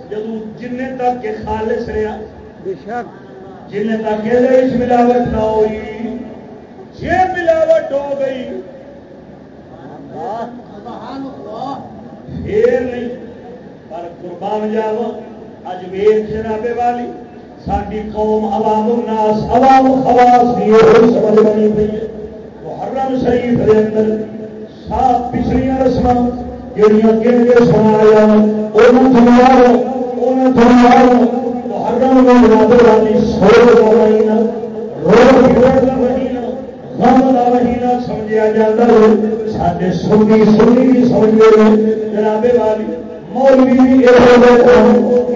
جب جن تک یہ خالص رہا۔ جن تک یہ ملاوٹ نہ ہوئی۔ یہ ملاوٹ ہو گئی۔ پھر نہیں، پر قربان جاؤ۔ اج ویل جنابے والی۔ ساری قوم عوام الناس، عوام خواس بھی یہ سمجھ بنی پی محرم شریف کے اندر سات پچھلیاں رسم جہاں کہ سنایا انہوں تھماؤ وہ تھماؤ محرم میں رابطہ والی سور کا مہینہ، روز بگڑ کا مہینہ، غم کا مہینہ سمجھا جاتا ہے۔ سارے سنی سنی بھی سمجھتے ہیں۔ جناب والی، مولوی بھی یہ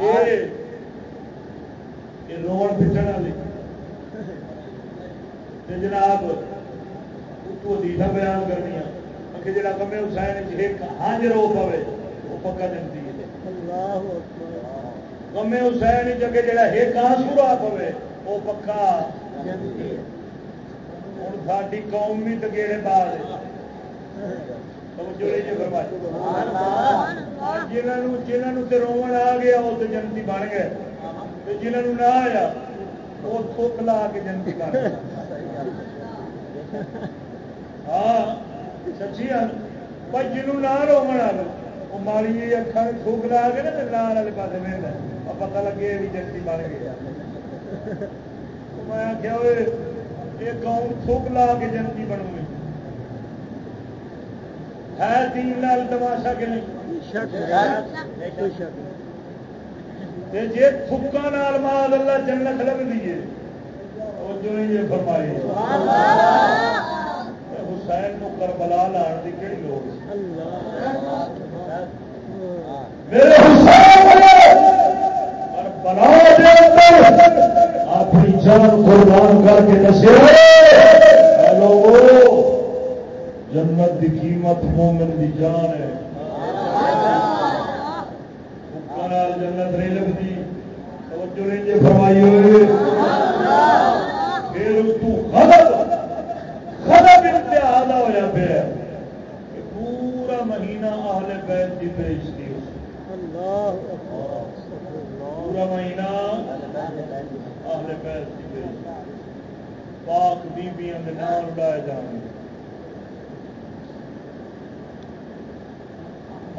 ہو روڑ پٹن والی جناب دیسا بیان کرنی کہ جڑا کمے حسین ایک ہنج رو پوے وہ پکا جنتی ہے۔ کمے حسین جگہ جڑا ایک آنسو آ پوے وہ پکا ہوں ساری قوم بھی تگیڑے بعد جنہوں تو رو آ گیا وہ تو جنتی بن گئے جنہوں نہ آیا وہ تھوک لا کے جنتی بن گئے ہاں سچی بھائی جنوں نہ رو آئے وہ مالی اکھان تھوک لا کے نا لال والے پاس میں پتا لگے بھی جنتی بن گیا میں آخیا یہ قوم تھوک لا کے جنتی بنوں گی ہے تین لال تماشا کے نہیں؟ جی تھکا نال مال اللہ جنت لگ دیے جو فرمائی حسین کو کربلا لان کی کہڑی لوڑ میرے اپنی جان قربان کر کے دسے۔ لوگوں جنت دی قیمت مومن دی جان ہے۔ جنت نہیں لگتی توجہ نہیں جی فرمائی ہوئے۔ پھر اس کو خدم خدب امتحاد ہوا پیا پورا مہینہ اہل بیت کی بےچتی پورا مہینہ اہل بیت کی بےچتی پاک بیبیاں نام اڑائے جان گے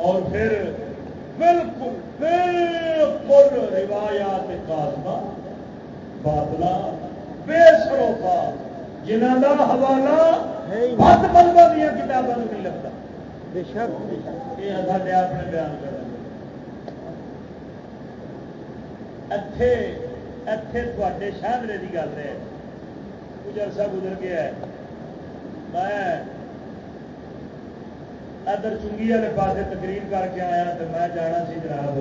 اور پھر بالکل بالکل روایات کاسما بادلا بے سروپا جنہ کا حوالہ بد ملبا دیا کتابوں نہیں لگتا بے شک یہ سارے اپنے بیان کر اتے اتے تے شہرے کی گل ہے کچھ عرصہ گزر گیا ہے۔ میں ادھر چنگی والے پاس تقریر کر کے آیا تو میں جانا سی جناب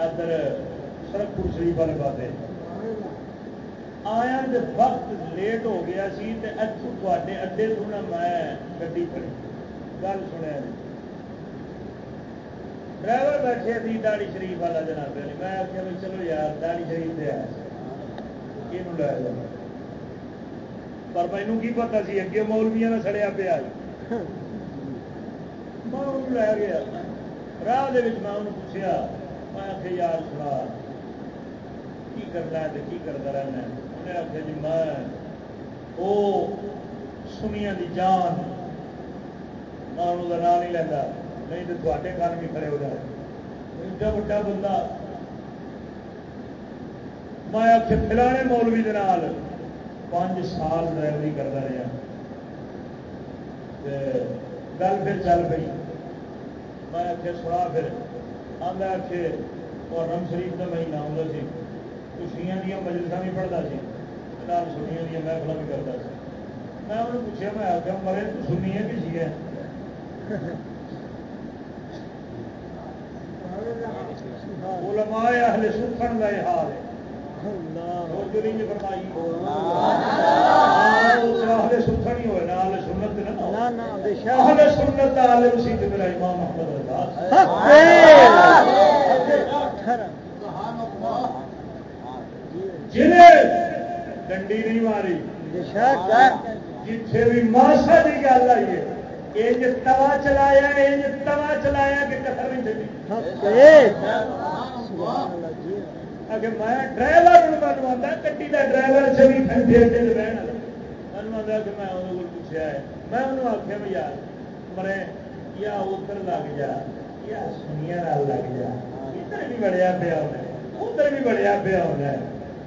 ادھر سرکپور شریف والے پاس آیا جب وقت لیٹ ہو گیا سی تے اتوں تے اڈے تو میں گی گل سنیا جی۔ ڈرائیور بیٹھے سی داڑی شریف والا جناب میں آخیا بھائی چلو یار داڑی شریف سے آیا یہ لے جا پر مینو کی پتا سی، اگے مولویا نے سڑیا پیا جی۔ میں لے گیا راہ میں انہوں پوچھا میں آخیا یار سنا کی کرنا ہے کی کرتا رہنا انہیں آخیا جی میں وہ سنیا دی جان میں انہوں کا نام نہیں لینا نہیں تو تے کان بھی کھڑے ہو جائے ایڈا وا بندہ میں آخ فلانے مولوی دے پانچ سال ڈرائیوری کرتا رہا گل پھر چل پی میں آخیا سنا پھر۔ آدھا آخ محرم شریف کا مہینہ آتا سی۔ خوشیاں دیا مجلس بھی پڑھتا سی۔ سنیا دیا محفل بھی کرتا سا میں انہوں نے پوچھا میں آخیا مرے تو سنیا بھی سی علماء اہل سکھن کا یہ حال ہے۔ سنت عالم سی میرا امام محمد جنہیں ڈنڈی نہیں ماری جتھے بھی ماسا کی گل آئی ہے انج توا چلایا انج توا چلایا کہ کتر نہیں چلی میں ڈرائیور کا ڈرائیور والا مینو آتا کہ میں وہ پوچھا ہے میں انہوں آخیا بھی یار مرے یا ادھر لگ جا یا سنیا لگ جا ادھر بھی بڑیا پیا ہونا ادھر بھی بڑیا پیا ہونا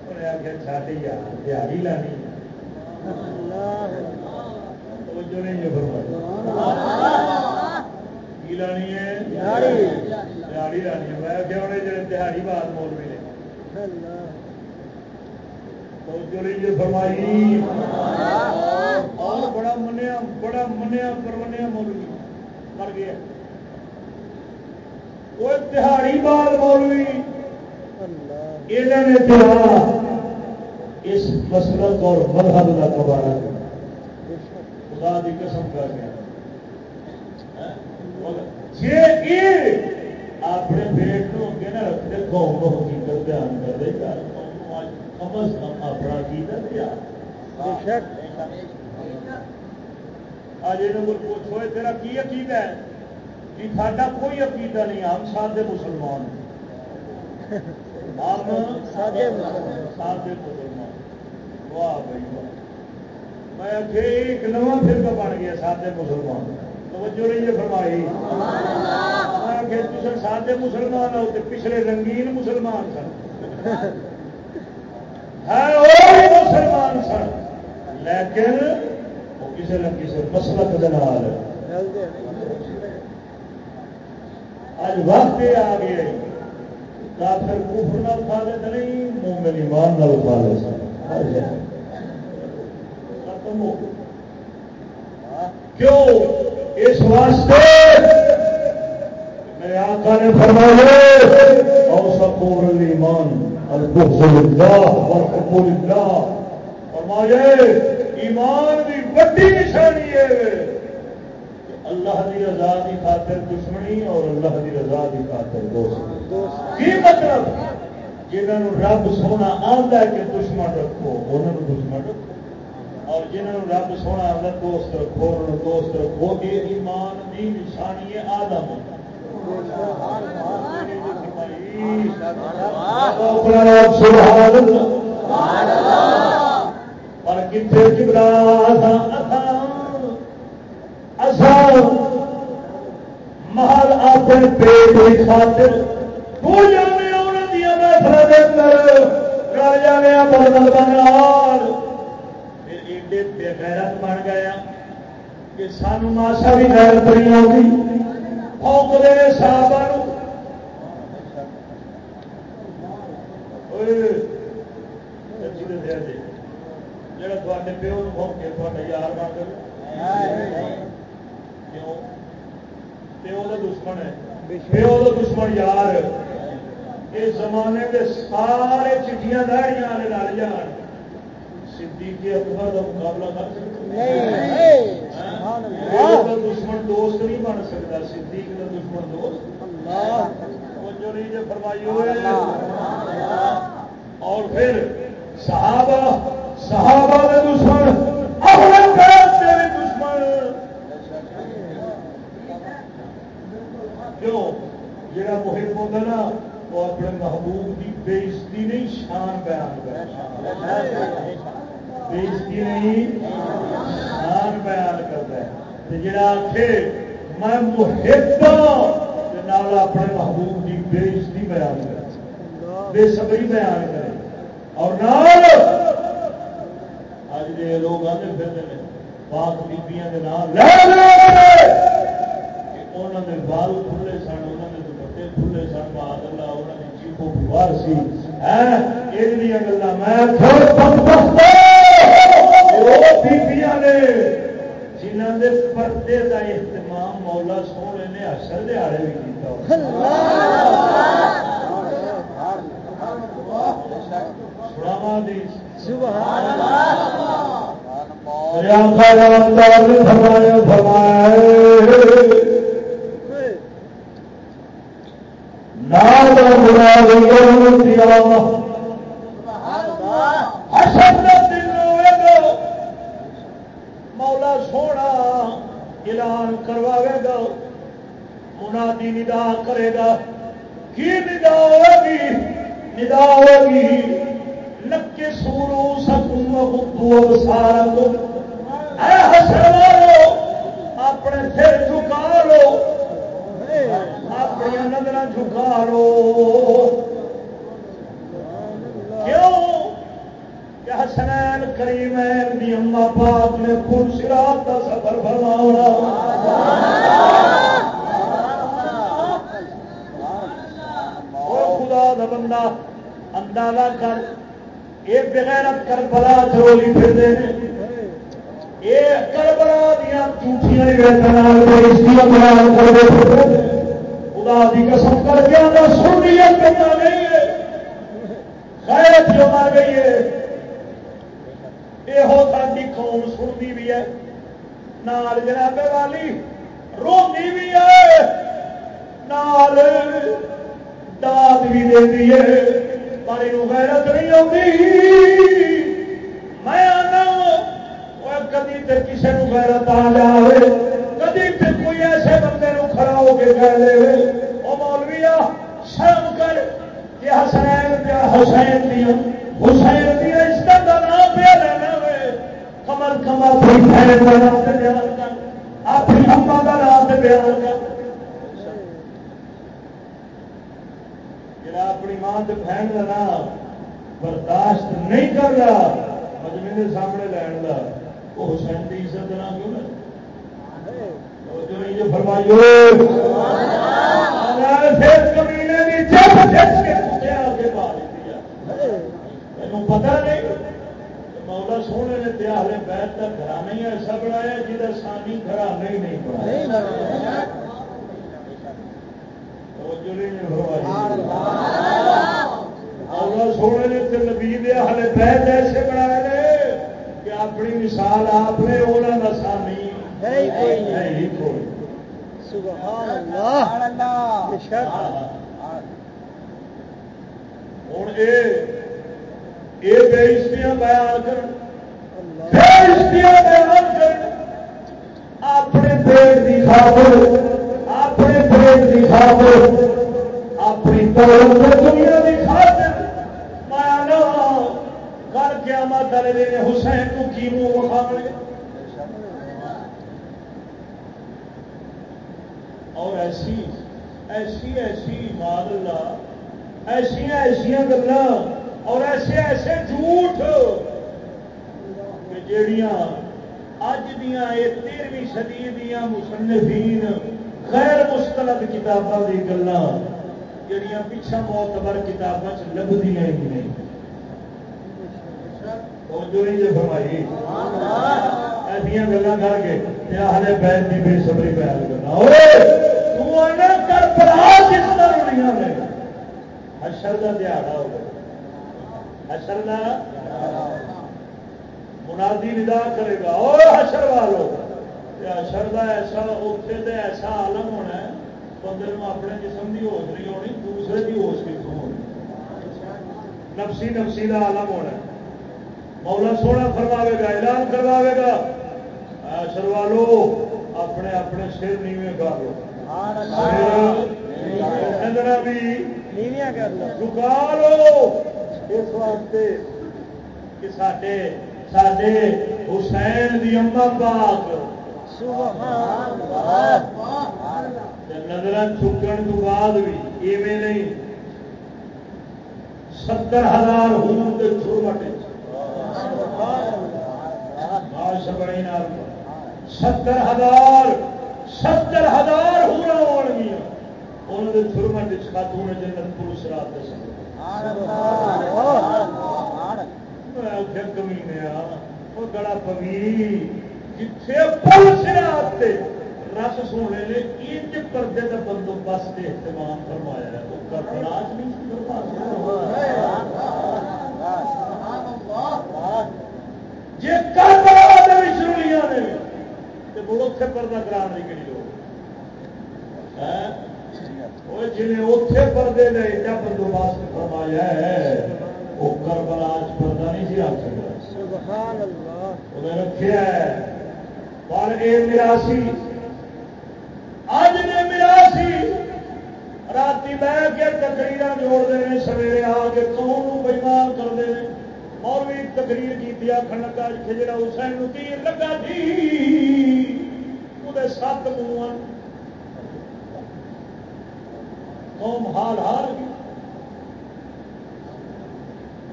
انہیں آخیا چھ یار دیہڑی لانی توجہ نہیں جو کی لانی ہے لانی ہے میں کیا انہیں جڑے دیہڑی بات مول بھی فرمائی اور بڑا منیا بڑا منیا پرونیا مولوی مر گیا وہ تہاڑی بال مولوی نے اس مسلک اور مذہب کا کباڑا خدا کی قسم کر گیا جی اپنے پیٹ کو اگے نہ رکھتے قوم کو حقیقت بیان کر دے گا کم از کم اپنا عقیدت دیا آج یہ پوچھو تیرا کی عقیدہ ہے؟ جی ساڈا کوئی عقیدہ نہیں ہم سادے مسلمان ہم سادے مسلمان۔ واہ بھائی میں ایک نواں فرقہ بن گیا سادے مسلمان۔ توجہ نہیں یہ فرمائی۔ میں سادے مسلمان ہو پچھلے رنگین مسلمان سن۔ مسلمان سن لیکن وہ کسی نہ کسی مسلک دال اج وقت یہ آ گیا کافر کفر نال کھا لے نہیں مومن ایمان نال کھا لے ختم ہو۔ کیوں؟ اس واسطے میرے آقا نے فرمایا اور سکور ایمان فرمایا، ایمان کی بڑی نشانی ہے اللہ کی رضا کی خاطر دشمنی اور اللہ کی رضا کی خاطر دوست کی مطلب؟ جنہوں رب سونا آتا ہے کہ دشمن رکھو انہوں دشمن رکھو۔ اور جنہوں رب سونا آتا دوست رکھو دوست رکھو یہ ایمان کی نشانی ہے آدم۔ پر کتنے چبلا محل اپنے پیٹ کی خاطر تو جانے انہوں دیا محفل کے اندر۔ کر جانے بدل بنال پھر ایڈے بے غیرت بن گیا کہ سانو ماسا بھی غیرت نہیں آتی پونکتے ہیں صاحب جڑا تے پیو بھونکے تا یار بن پیو کا دشمن ہے پیو کا دشمن یار اس زمانے کے سارے چٹیاں دہڑیاں لڑ جان صدیق اکبر کا مقابلہ کر سکتے دشمن دوست نہیں بن سکتا صدیق کا دشمن دوست۔ جو نہیں فرمائی ہوئے۔ اور پھر صحابہ صحابہ کے دشمن دشمن۔ کیوں؟ محب ہوتا نا وہ اپنے محبوب کی بےزتی نہیں شان بیان کرتا بےزتی نہیں شان بیان کرتا ہے۔ جڑا آخے میں محب ہوں اپنے محبوب کی بےزتی بیان کر بے صبری بیان کرے۔ اور نال اج دے لوگ آتے پھرتے ہیں پاک بیبیاں کے نام انہوں نے بال کھلے سن انہوں نے دوپٹے کھلے سن بہاد اللہ انہوں نے چیپو پیوار سی۔ یہ گلا میں بیبیاں نے جنہوں نے پردے کا اہتمام مولا سونے نے اثر دہڑے بھی کیا مولا سونا اعلان کرواوے گا منادی ندا کرے گا کی ندا ہوگی ندا ہوگی نکے سورو سکوں اب سارا اے حسر والو اپنے سر جھکا لو اپنی نظر جھکا لو کیوں کہ حسنین کریمین دی اما پاک نے پور سرات کا سفر فرماؤنا او خدا دا بندہ، اندازہ کر یہ بغیرت کر بلا چرولی پھر دے یہ کربلا دیا جھوٹیاں بیان کر خدا دی قسم کر کے اندر سنیت کرنا نہیں ہے۔ غیرت جو مر گئی ہے۔ یہ ساری قوم سنتی بھی ہے۔ نال جناب والی روی بھی ہے نال داد بھی دے ہے پر یہ غیرت نہیں آتی میں آنا کدی تے کسی نو غیرت آ جائے کدی تے کوئی ایسے بندے نو کھڑا ہو کے کہہ دے وہ مولویا شرم کر کہ حسین دیا حسین دیا حسین کمر کمر اپنی بہن کا نام سے بیان کر، اپنی اما کا نام سے بیان کر۔ جڑا اپنی ماں سے بہن کا نام برداشت نہیں کر رہا مجمے کے سامنے لین کا وہ حسین کی عزت نہ کیوں نہ؟ فرمائیو۔ کمینے کی جب جس کے پتا نہیں۔ مولا سونے نے تیارے بیت کا گھرانا ہی ایسا بنایا جہاں سانی گھرانا ہی نہیں بنایا۔ مولا سونے نے تے نبی دے ہلے بیت ایسے بنائے کہ اپنی مثال آپ نے انہوں کا سانی نہیں کوئی سبحان اللہ۔ بے شک۔ ہوں یہ بےستیاں بیان کر اللہ بےستیاں بیان کر اپنے پیٹ کی خاطر اپنے پیٹ کی خاطر اپنی دولت دنیا کی خاطر۔ مانا کر کے آمد والے حسین کو کی منہ وکھاوے اور ایسی ایسی ایسی مال اللہ ایسیا ایسیا گلا اور ایسے ایسے جھوٹ کہ جڑیاں اج دیا یہ تیرہویں صدی دیا مصنفین غیر مستند کتاباں کی گلا جڑیاں پچھا معتبر کتاباں چ لبدیاں ہی نہیں؟ نہیں جو فرمائی۔ ایسا کر کے ہلے بیت کی بے بیان کرنا۔ کر طرح کا دیہڑا ہو حشر کا منادی ندا کرے گا۔ اور حشر والو حشر کا ایسا اتنے تو ایسا عالم ہونا ہے بندے کو اپنے جسم کی ہوش نہیں ہونی دوسرے کی ہوش کتوں ہونی۔ نفسی نفسی کا عالم ہونا ہے۔ مولا سونا فرماوے گا اعلان کرواوے گا حشر والو اپنے اپنے سر نیوے کر لو۔ بھی جھکا لو۔ اس واسطے کہ حسین دی اما پاک نظر چکن تو بعد بھی ایویں نہیں ستر ہزار ہوں کے چھوٹ ستر ہزار ستر ہزار ہورا ہو گیا انہوں نے چھرمٹ خاتون جنت پولیس رات دس گڑا پوی جتھے پولیس رس سونے نے انج پردے کا بندوبست اہتمام فرمایا ہے وہ نہیں جی کربلا نے تو مڑ اتنے پردہ کرانے کی لوگ جنہیں اتے پردے نے ایڈا بندوبست فرمایا ہے وہ کربلاج پردہ نہیں سی آ سکتا انہیں رکھا ہے پر یہ میراسی اج نے میراسی رات بہ کے تقریر جوڑتے ہیں سویرے آ کے قوم بےمان کرتے ہیں اور بھی تقریر کی آخر لگا جی جا حسین تیر لگا تھی وہ سات منہ قوم حال حال.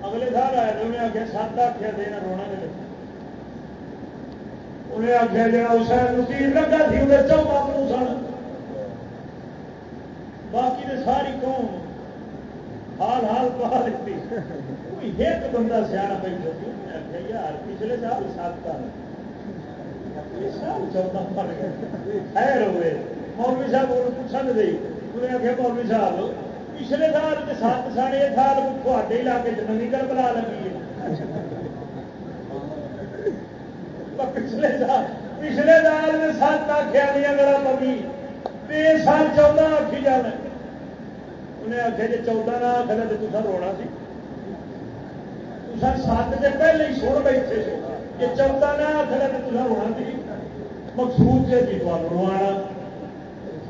اگلے سال آئے تو انہیں آخیا سات آخیا دینا رونا دے انہیں آخیا جا حسین تیر لگا سی، انہیں چودہ منہ سن باقی نے ساری قوم حال حال پا لیتی ایک بندہ سیا بیٹھا یار، پچھلے سال سات سال سال چودہ پڑ گئے۔ خیر ہوئے۔ مولوی صاحب کو پوچھنے دے انہیں آخیا مولوی صاحب پچھلے سال کے سات ساڑھے سال تھوڑے علاقے چ نمی کر بلا لگی ہے پچھلے سال پچھلے سال میں سات آخیا دیا گلا پگی سال چودہ آخی جانا انہیں آخیا جی چودہ نہ آخر تو تصا رونا سی تصا سات سے پہلے ہی سن بیٹھے سو جی چودہ نہ آخر تو تصا رونا سی مقصود جی تمہیں روانا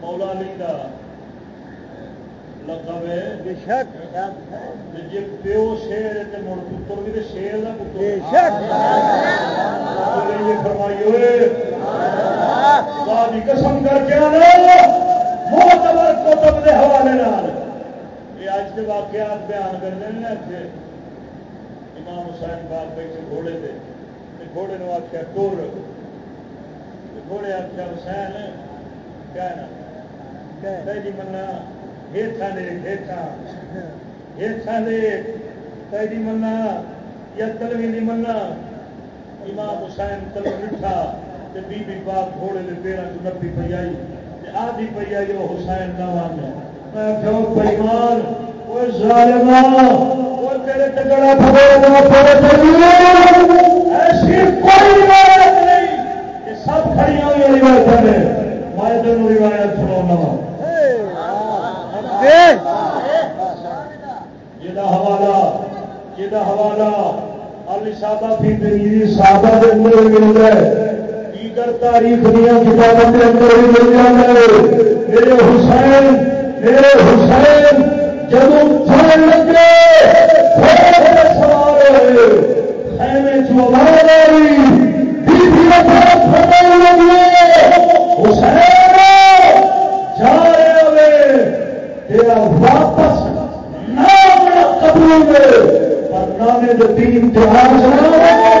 مولا علی کا لقب ہے. بے شک. جی پیو شیر ہے مڑ پتر بھی تو شیر کا پتر. بے شک. فرمائی ہوئے. قسم کر کے موتبر کتب کے حوالے یہ اج کے واقعات بیان کرتے ہیں امام حسین باغ بیٹھے گھوڑے سے گھوڑے نے آخیا ٹور گھوڑے آخیا حسین کیا جی منا ہیٹھا دے ہیٹھا ہیٹھا دے تیری منا یا تلوی نہیں منا امام حسین تلو لکھا بی بی پاک گھوڑے کے پیروں کو نبی پی آئی آدھی پی آئی وہ حسین نہ مان میں کہو پیمان وہ ظالما ایسی کوئی روایت نہیں یہ سب کھڑی ہوئی روایت میں روایت سنا یہ حوالہ یہ حوالہ علی صاحبہ فی اندر مل دیگر تاریخ دیا کتابوں کے اندر بھی مل جاتا ہے میرے حسین میرے حسین جب چلن لگے واپس نام قبول میں نامے جو تین تہوار شیران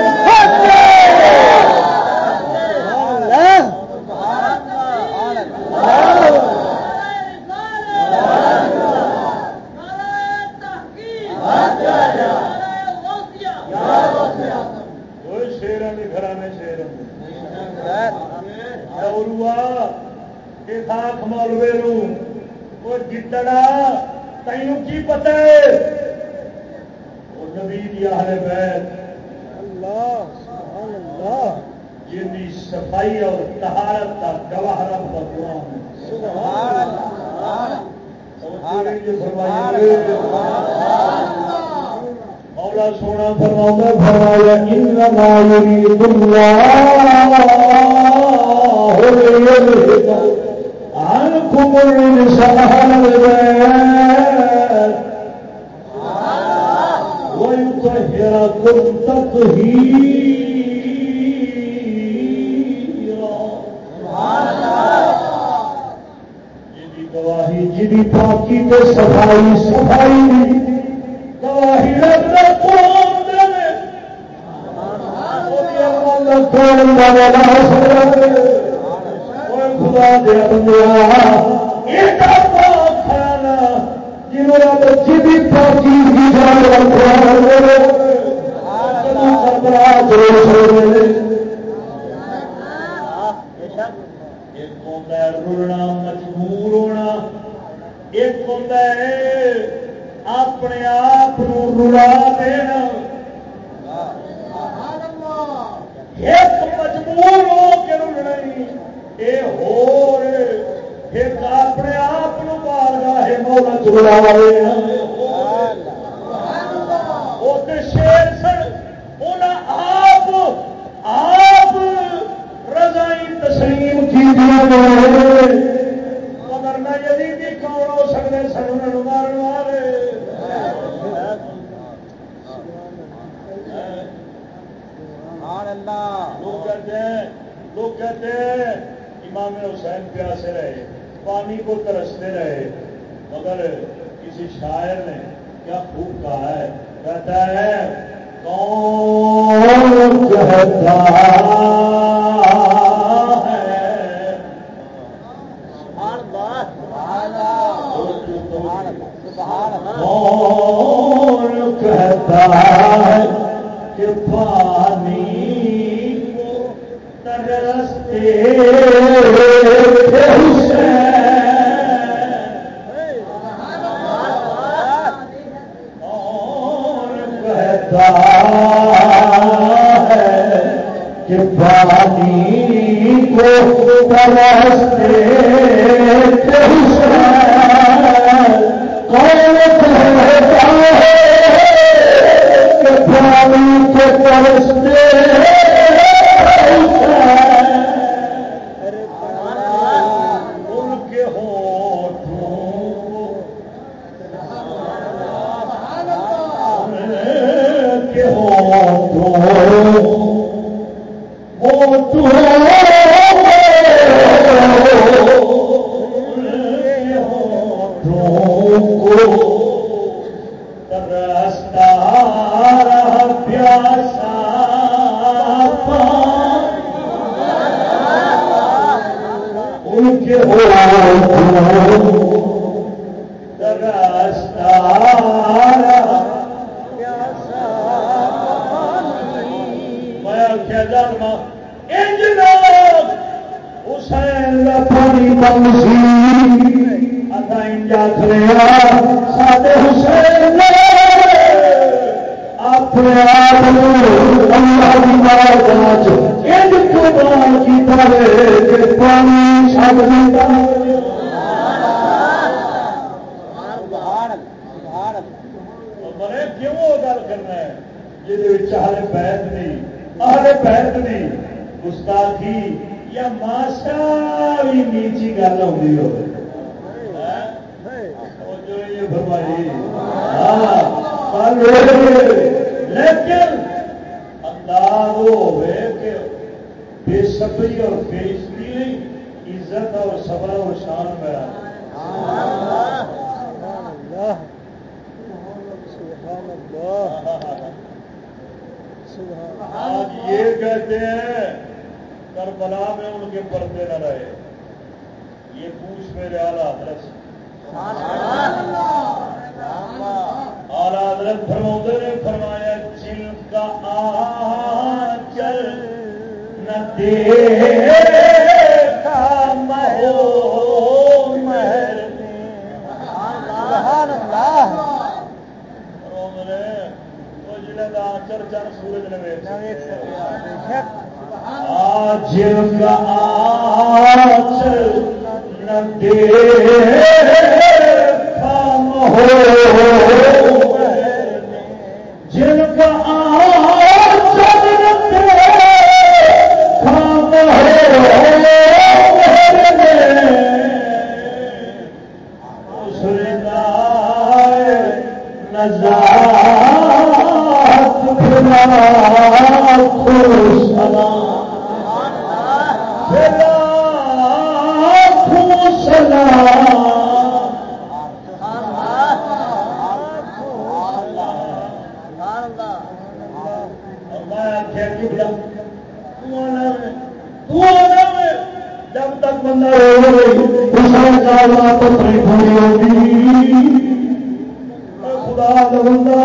خدا کا بندہ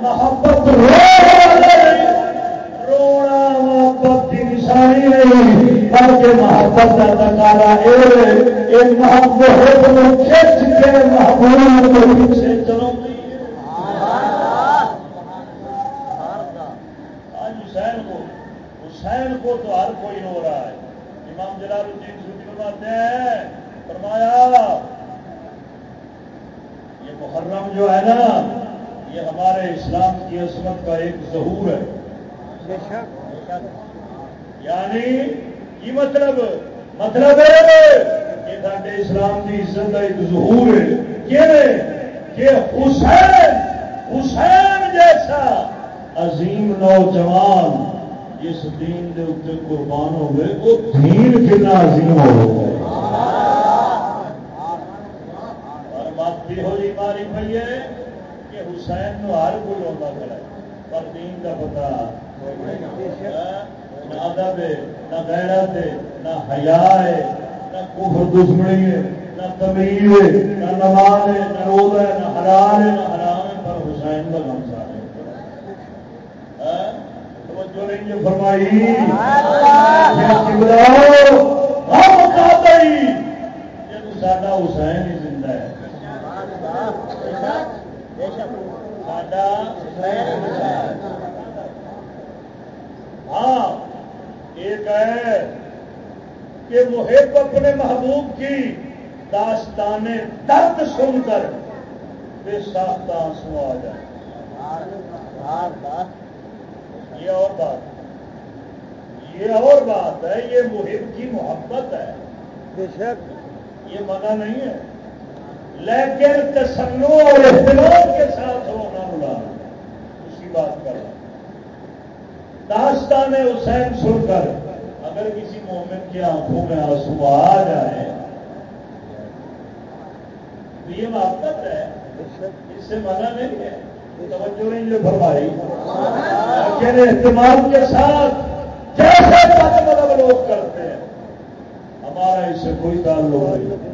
محبت رونا محبت کی نشانی نہیں بلکہ محبت کا نکارا یہ محبت کھچ کے محبوب کو پیچھے چلو آج حسین کو حسین کو تو ہر کوئی ہو رہا ہے۔ امام جلال الدین سوچی فرماتے ہیں، فرمایا محرم جو ہے نا یہ ہمارے اسلام کی عصمت کا ایک ظہور ہے۔ یعنی کی مطلب؟ مطلب کہ سارے اسلام کی عزت کا ایک ظہور ہے۔ کہ حسین حسین جیسا عظیم نوجوان جس دین دے اتنے قربان ہوئے وہ دین کتنا عظیم ہو اور بات یہ ہو جی ماری پی ہے کہ حسین نو ہر کوئی ہوتا کھڑا پر دین کا پتا نہ ادب ہے، نہ غیرت ہے، نہ حیا ہے، نہ کفر دشمنی ہے، نہ تمیز ہے، نہ نماز ہے، نہ روز ہے، نہ حلال ہے، نہ حرام ہے۔ پر حسین کا نام سارے ہاں؟ توجہ نہیں جو فرمائی۔ ساڈا حسین ہی زندہ ہے۔ ہاں ایک ہے کہ محب اپنے محبوب کی داستان درد سن کر بے ساختہ آنسو آ جائے۔ یہ اور بات یہ اور بات ہے یہ محب کی محبت ہے۔ بے شک۔ یہ منع نہیں ہے۔ لیکن تسنو اور احترام کے ساتھ رونا رلا اسی بات کر داستان حسین سن کر اگر کسی مومن کی آنکھوں میں آنسو آ جائے، تو یہ محبت ہے، اس سے منع نہیں ہے۔ توجہ نہیں جو فرمائی۔ لیکن اہتمام کے ساتھ جیسے بد مطلب لوگ کرتے ہیں، ہمارا اس سے کوئی تعلق نہیں۔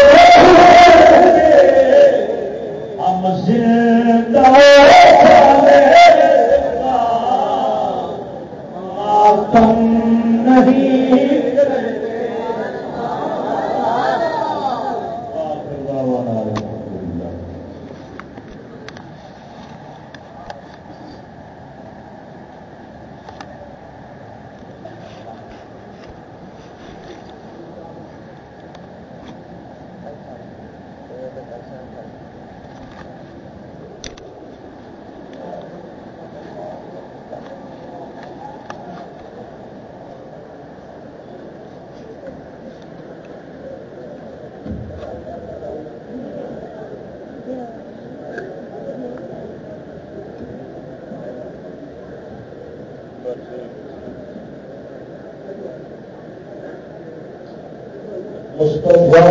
تو وہ